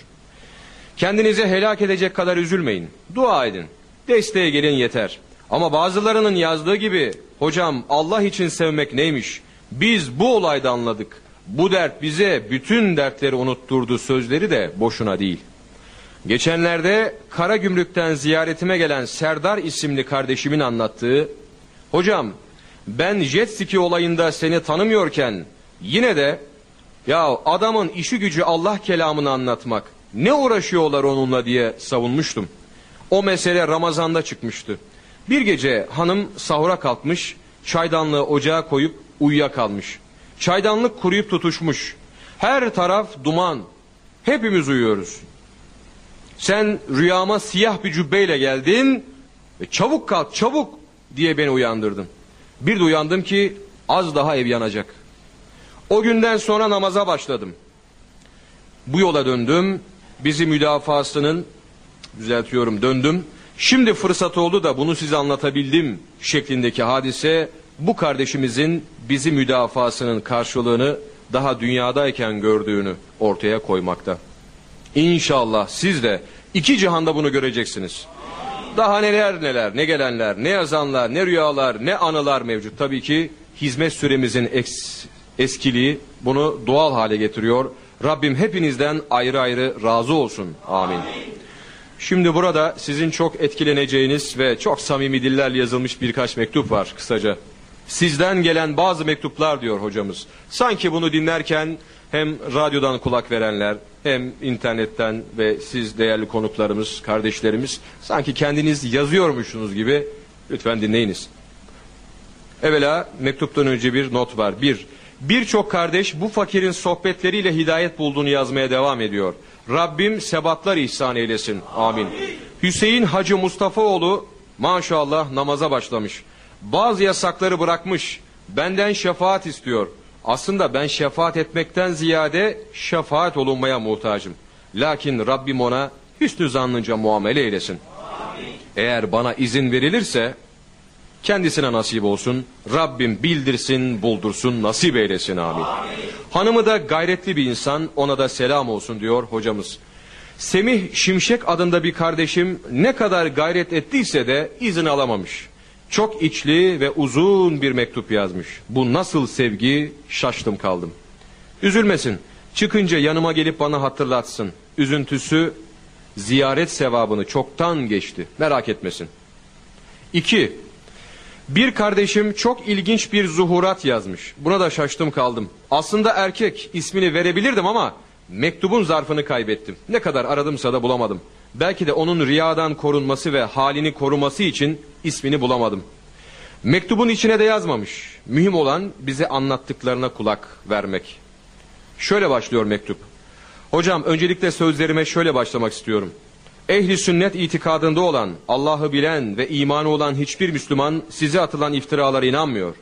[SPEAKER 2] Kendinizi helak edecek kadar üzülmeyin. Dua edin. Desteğe gelin yeter. Ama bazılarının yazdığı gibi hocam Allah için sevmek neymiş? Biz bu olayda anladık. Bu dert bize bütün dertleri unutturdu sözleri de boşuna değil. Geçenlerde Karagümrük'ten ziyaretime gelen Serdar isimli kardeşimin anlattığı Hocam ben jet ski olayında seni tanımıyorken yine de ya adamın işi gücü Allah kelamını anlatmak ne uğraşıyorlar onunla diye savunmuştum. O mesele Ramazan'da çıkmıştı. Bir gece hanım sahura kalkmış, çaydanlığı ocağa koyup uyuyakalmış. Çaydanlık kuruyup tutuşmuş. Her taraf duman. Hepimiz uyuyoruz. Sen rüyama siyah bir cübbeyle geldin ve çabuk kalk çabuk diye beni uyandırdın. Bir de uyandım ki az daha ev yanacak. O günden sonra namaza başladım. Bu yola döndüm. Bizi müdafasının düzeltiyorum döndüm. Şimdi fırsat oldu da bunu size anlatabildim şeklindeki hadise bu kardeşimizin bizi müdafasının karşılığını daha dünyadayken gördüğünü ortaya koymakta. İnşallah siz de iki cihanda bunu göreceksiniz. Daha neler neler, ne gelenler, ne yazanlar, ne rüyalar, ne anılar mevcut. Tabii ki hizmet süremizin eks, eskiliği bunu doğal hale getiriyor. Rabbim hepinizden ayrı ayrı razı olsun. Amin. Şimdi burada sizin çok etkileneceğiniz ve çok samimi dillerle yazılmış birkaç mektup var kısaca. Sizden gelen bazı mektuplar diyor hocamız. Sanki bunu dinlerken hem radyodan kulak verenler hem internetten ve siz değerli konuklarımız, kardeşlerimiz sanki kendiniz yazıyormuşsunuz gibi lütfen dinleyiniz. Evvela mektuptan önce bir not var. Bir, birçok kardeş bu fakirin sohbetleriyle hidayet bulduğunu yazmaya devam ediyor. Rabbim sebatlar ihsan eylesin. Amin. Hüseyin Hacı Mustafaoğlu maşallah namaza başlamış. Bazı yasakları bırakmış. Benden şefaat istiyor. Aslında ben şefaat etmekten ziyade şefaat olunmaya muhtacım. Lakin Rabbim ona hüsnü zannınca muamele eylesin. Eğer bana izin verilirse kendisine nasip olsun. Rabbim bildirsin, buldursun, nasip eylesin amin. Hanımı da gayretli bir insan, ona da selam olsun diyor hocamız. Semih Şimşek adında bir kardeşim ne kadar gayret ettiyse de izin alamamış. Çok içli ve uzun bir mektup yazmış. Bu nasıl sevgi şaştım kaldım. Üzülmesin. Çıkınca yanıma gelip bana hatırlatsın. Üzüntüsü ziyaret sevabını çoktan geçti. Merak etmesin. 2. Bir kardeşim çok ilginç bir zuhurat yazmış. Buna da şaştım kaldım. Aslında erkek ismini verebilirdim ama mektubun zarfını kaybettim. Ne kadar aradımsa da bulamadım. Belki de onun riyadan korunması ve halini koruması için ismini bulamadım. Mektubun içine de yazmamış. Mühim olan bize anlattıklarına kulak vermek. Şöyle başlıyor mektup. Hocam öncelikle sözlerime şöyle başlamak istiyorum. Ehli sünnet itikadında olan, Allah'ı bilen ve imanı olan hiçbir Müslüman size atılan iftiralara inanmıyor.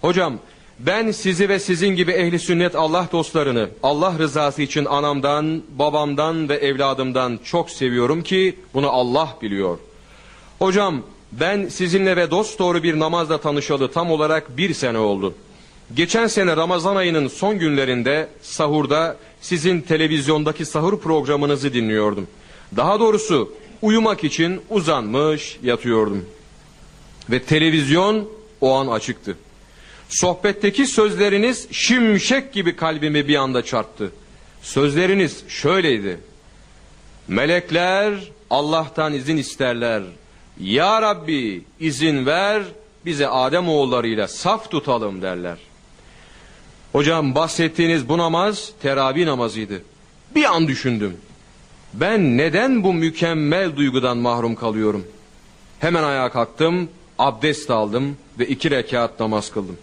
[SPEAKER 2] Hocam ben sizi ve sizin gibi ehli sünnet Allah dostlarını Allah rızası için anamdan, babamdan ve evladımdan çok seviyorum ki bunu Allah biliyor. Hocam ben sizinle ve dost doğru bir namazla tanışalı tam olarak bir sene oldu. Geçen sene Ramazan ayının son günlerinde sahurda sizin televizyondaki sahur programınızı dinliyordum. Daha doğrusu uyumak için uzanmış yatıyordum. Ve televizyon o an açıktı. Sohbetteki sözleriniz şimşek gibi kalbimi bir anda çarptı. Sözleriniz şöyleydi. Melekler Allah'tan izin isterler. Ya Rabbi izin ver bize Adem oğullarıyla saf tutalım derler. Hocam bahsettiğiniz bu namaz teravih namazıydı. Bir an düşündüm. Ben neden bu mükemmel duygudan mahrum kalıyorum? Hemen ayağa kalktım, abdest aldım ve iki rekat namaz kıldım.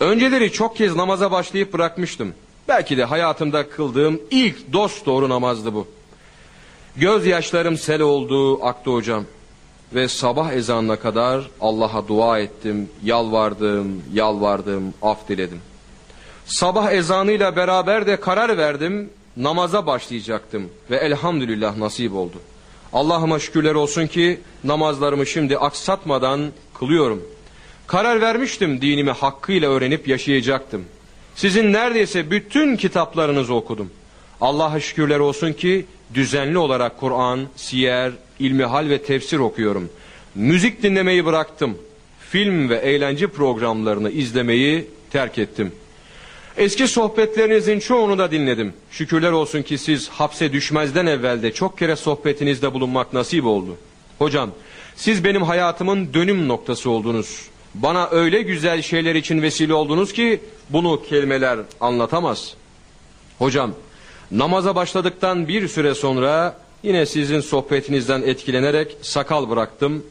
[SPEAKER 2] Önceleri çok kez namaza başlayıp bırakmıştım. Belki de hayatımda kıldığım ilk dost doğru namazdı bu. Gözyaşlarım sel oldu, aktı hocam. Ve sabah ezanına kadar Allah'a dua ettim, yalvardım, yalvardım, af diledim. Sabah ezanıyla beraber de karar verdim, namaza başlayacaktım ve elhamdülillah nasip oldu. Allah'ıma şükürler olsun ki namazlarımı şimdi aksatmadan kılıyorum. Karar vermiştim dinimi hakkıyla öğrenip yaşayacaktım. Sizin neredeyse bütün kitaplarınızı okudum. Allah'a şükürler olsun ki düzenli olarak Kur'an, siyer, ilmihal ve tefsir okuyorum. Müzik dinlemeyi bıraktım. Film ve eğlence programlarını izlemeyi terk ettim. Eski sohbetlerinizin çoğunu da dinledim. Şükürler olsun ki siz hapse düşmezden evvel de çok kere sohbetinizde bulunmak nasip oldu. Hocam, siz benim hayatımın dönüm noktası oldunuz. Bana öyle güzel şeyler için vesile oldunuz ki bunu kelimeler anlatamaz. Hocam, namaza başladıktan bir süre sonra yine sizin sohbetinizden etkilenerek sakal bıraktım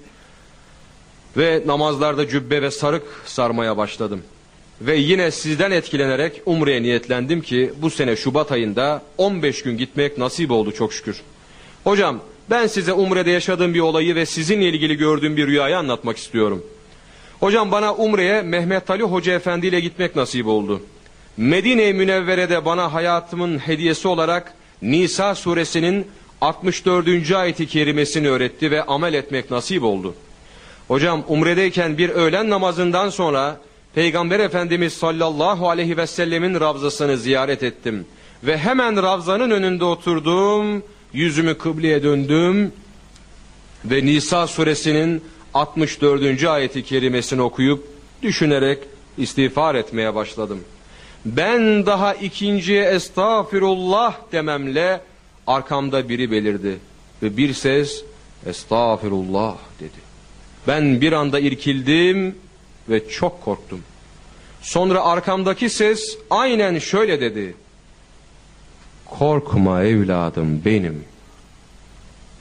[SPEAKER 2] ve namazlarda cübbe ve sarık sarmaya başladım. Ve yine sizden etkilenerek Umre'ye niyetlendim ki bu sene Şubat ayında 15 gün gitmek nasip oldu çok şükür. Hocam ben size Umre'de yaşadığım bir olayı ve sizinle ilgili gördüğüm bir rüyayı anlatmak istiyorum. Hocam bana Umre'ye Mehmet Ali Hoca Efendi ile gitmek nasip oldu. Medine-i Münevvere'de bana hayatımın hediyesi olarak Nisa suresinin 64. ayeti kerimesini öğretti ve amel etmek nasip oldu. Hocam Umre'deyken bir öğlen namazından sonra Peygamber Efendimiz sallallahu aleyhi ve sellemin ravzasını ziyaret ettim. Ve hemen ravzanın önünde oturdum, yüzümü kıbleye döndüm ve Nisa suresinin 64. ayeti kerimesini okuyup düşünerek istiğfar etmeye başladım. Ben daha ikinciye estağfirullah dememle arkamda biri belirdi ve bir ses estağfirullah dedi. Ben bir anda irkildim ve çok korktum. Sonra arkamdaki ses aynen şöyle dedi. Korkma evladım benim.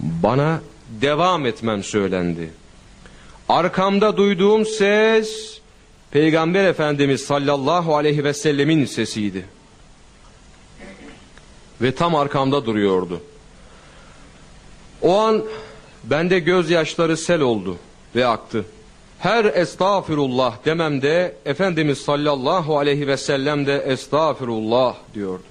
[SPEAKER 2] Bana devam etmem söylendi. Arkamda duyduğum ses Peygamber Efendimiz sallallahu aleyhi ve sellemin sesiydi. Ve tam arkamda duruyordu. O an bende gözyaşları sel oldu ve aktı her estağfirullah dememde Efendimiz sallallahu aleyhi ve sellem de estağfirullah diyordu.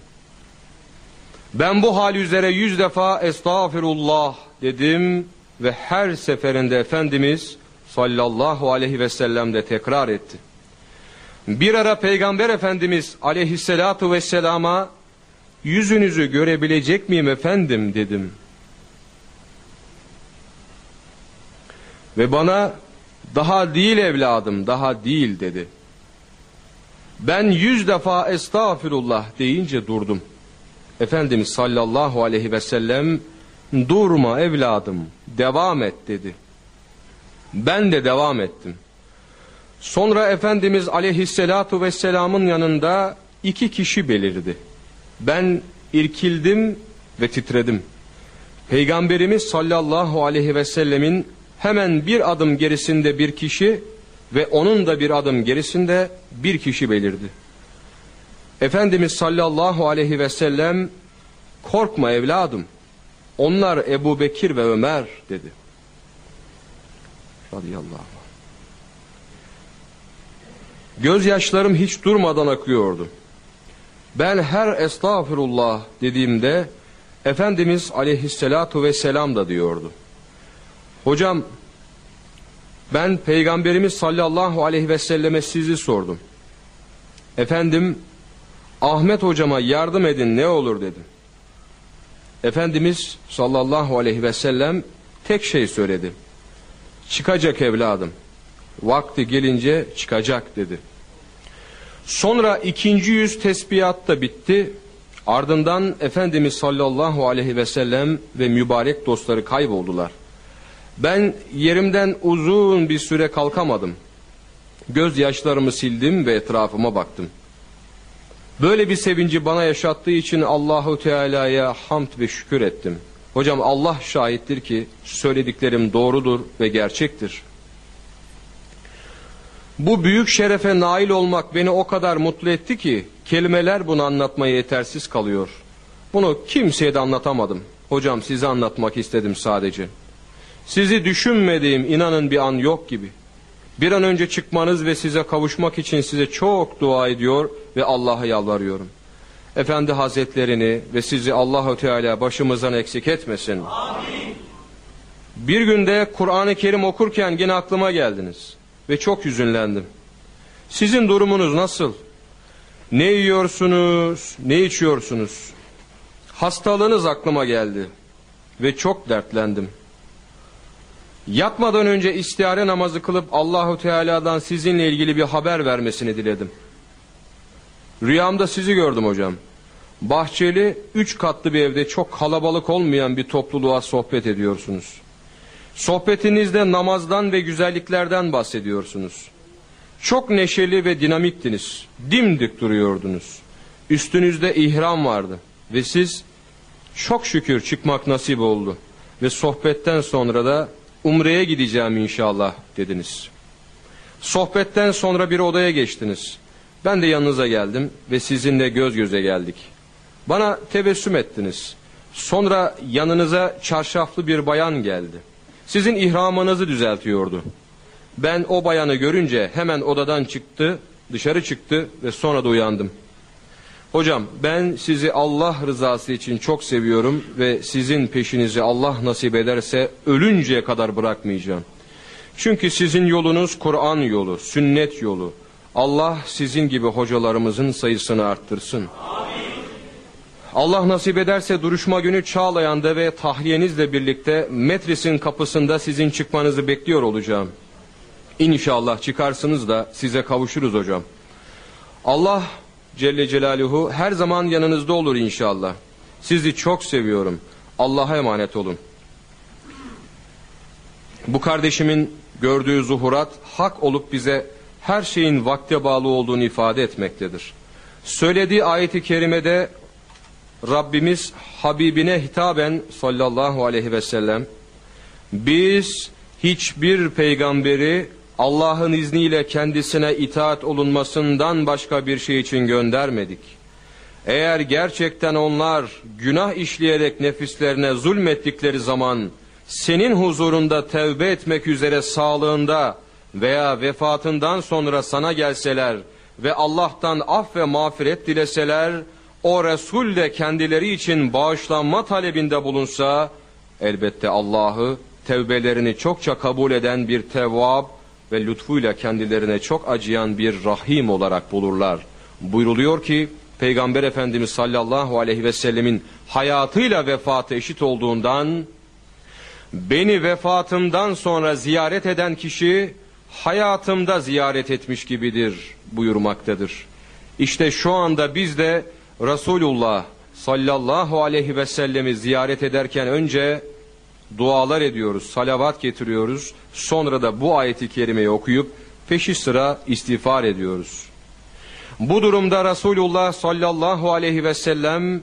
[SPEAKER 2] Ben bu hal üzere yüz defa estağfirullah dedim ve her seferinde Efendimiz sallallahu aleyhi ve sellem de tekrar etti. Bir ara Peygamber Efendimiz aleyhissalatu vesselama yüzünüzü görebilecek miyim efendim dedim. Ve bana daha değil evladım, daha değil dedi. Ben yüz defa estağfirullah deyince durdum. Efendimiz sallallahu aleyhi ve sellem durma evladım, devam et dedi. Ben de devam ettim. Sonra Efendimiz aleyhisselatu vesselamın yanında iki kişi belirdi. Ben irkildim ve titredim. Peygamberimiz sallallahu aleyhi ve sellemin hemen bir adım gerisinde bir kişi ve onun da bir adım gerisinde bir kişi belirdi. Efendimiz sallallahu aleyhi ve sellem korkma evladım onlar Ebu Bekir ve Ömer dedi. Radıyallahu anh. Gözyaşlarım hiç durmadan akıyordu. Ben her estağfurullah dediğimde Efendimiz aleyhissalatu vesselam da diyordu. Hocam ben peygamberimiz sallallahu aleyhi ve selleme sizi sordum. Efendim Ahmet hocama yardım edin ne olur dedim. Efendimiz sallallahu aleyhi ve sellem tek şey söyledi. Çıkacak evladım. Vakti gelince çıkacak dedi. Sonra ikinci yüz tesbihat da bitti. Ardından Efendimiz sallallahu aleyhi ve sellem ve mübarek dostları kayboldular. Ben yerimden uzun bir süre kalkamadım. Gözyaşlarımı sildim ve etrafıma baktım. Böyle bir sevinci bana yaşattığı için Allahu Teala'ya hamd ve şükür ettim. Hocam Allah şahittir ki söylediklerim doğrudur ve gerçektir. Bu büyük şerefe nail olmak beni o kadar mutlu etti ki kelimeler bunu anlatmaya yetersiz kalıyor. Bunu kimseye de anlatamadım. Hocam size anlatmak istedim sadece. Sizi düşünmediğim inanın bir an yok gibi. Bir an önce çıkmanız ve size kavuşmak için size çok dua ediyor ve Allah'a yalvarıyorum. Efendi Hazretlerini ve sizi Allahu Teala başımızdan eksik etmesin. Amin. Bir günde Kur'an-ı Kerim okurken yine aklıma geldiniz ve çok hüzünlendim. Sizin durumunuz nasıl? Ne yiyorsunuz, ne içiyorsunuz? Hastalığınız aklıma geldi ve çok dertlendim. Yatmadan önce istihare namazı kılıp Allahu Teala'dan sizinle ilgili bir haber vermesini diledim. Rüyamda sizi gördüm hocam. Bahçeli üç katlı bir evde çok kalabalık olmayan bir topluluğa sohbet ediyorsunuz. Sohbetinizde namazdan ve güzelliklerden bahsediyorsunuz. Çok neşeli ve dinamiktiniz. Dimdik duruyordunuz. Üstünüzde ihram vardı ve siz çok şükür çıkmak nasip oldu. Ve sohbetten sonra da Umre'ye gideceğim inşallah dediniz. Sohbetten sonra bir odaya geçtiniz. Ben de yanınıza geldim ve sizinle göz göze geldik. Bana tebessüm ettiniz. Sonra yanınıza çarşaflı bir bayan geldi. Sizin ihramınızı düzeltiyordu. Ben o bayanı görünce hemen odadan çıktı, dışarı çıktı ve sonra da uyandım. Hocam ben sizi Allah rızası için çok seviyorum ve sizin peşinizi Allah nasip ederse ölünceye kadar bırakmayacağım. Çünkü sizin yolunuz Kur'an yolu, sünnet yolu. Allah sizin gibi hocalarımızın sayısını arttırsın. Allah nasip ederse duruşma günü Çağlayan'da ve tahliyenizle birlikte Metris'in kapısında sizin çıkmanızı bekliyor olacağım. İnşallah çıkarsınız da size kavuşuruz hocam. Allah Celle Celaluhu her zaman yanınızda olur inşallah. Sizi çok seviyorum. Allah'a emanet olun. Bu kardeşimin gördüğü zuhurat hak olup bize her şeyin vakte bağlı olduğunu ifade etmektedir. Söylediği ayeti kerimede Rabbimiz Habibine hitaben sallallahu aleyhi ve sellem biz hiçbir peygamberi Allah'ın izniyle kendisine itaat olunmasından başka bir şey için göndermedik. Eğer gerçekten onlar günah işleyerek nefislerine zulmettikleri zaman senin huzurunda tevbe etmek üzere sağlığında veya vefatından sonra sana gelseler ve Allah'tan af ve mağfiret dileseler o Resul de kendileri için bağışlanma talebinde bulunsa elbette Allah'ı tevbelerini çokça kabul eden bir tevvab ve lütfuyla kendilerine çok acıyan bir rahim olarak bulurlar. Buyruluyor ki Peygamber Efendimiz sallallahu aleyhi ve sellemin hayatıyla vefatı eşit olduğundan beni vefatımdan sonra ziyaret eden kişi hayatımda ziyaret etmiş gibidir buyurmaktadır. İşte şu anda biz de Resulullah sallallahu aleyhi ve sellemi ziyaret ederken önce dualar ediyoruz, salavat getiriyoruz. Sonra da bu ayeti kerimeyi okuyup peşi sıra istiğfar ediyoruz. Bu durumda Resulullah sallallahu aleyhi ve sellem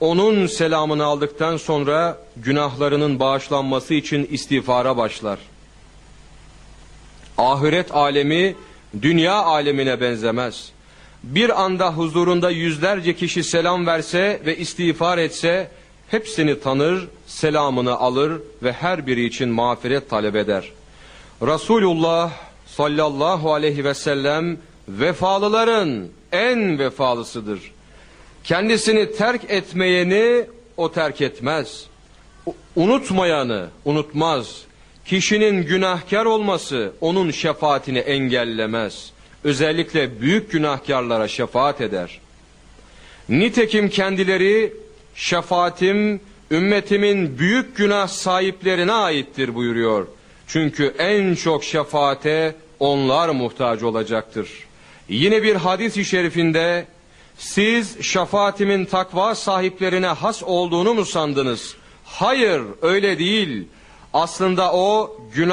[SPEAKER 2] onun selamını aldıktan sonra günahlarının bağışlanması için istiğfara başlar. Ahiret alemi dünya alemine benzemez. Bir anda huzurunda yüzlerce kişi selam verse ve istiğfar etse hepsini tanır, selamını alır ve her biri için mağfiret talep eder. Resulullah sallallahu aleyhi ve sellem vefalıların en vefalısıdır. Kendisini terk etmeyeni o terk etmez. Unutmayanı unutmaz. Kişinin günahkar olması onun şefaatini engellemez. Özellikle büyük günahkarlara şefaat eder. Nitekim kendileri şefaatim ümmetimin büyük günah sahiplerine aittir buyuruyor. Çünkü en çok şefaate onlar muhtaç olacaktır. Yine bir hadis-i şerifinde siz şefaatimin takva sahiplerine has olduğunu mu sandınız? Hayır öyle değil. Aslında o günah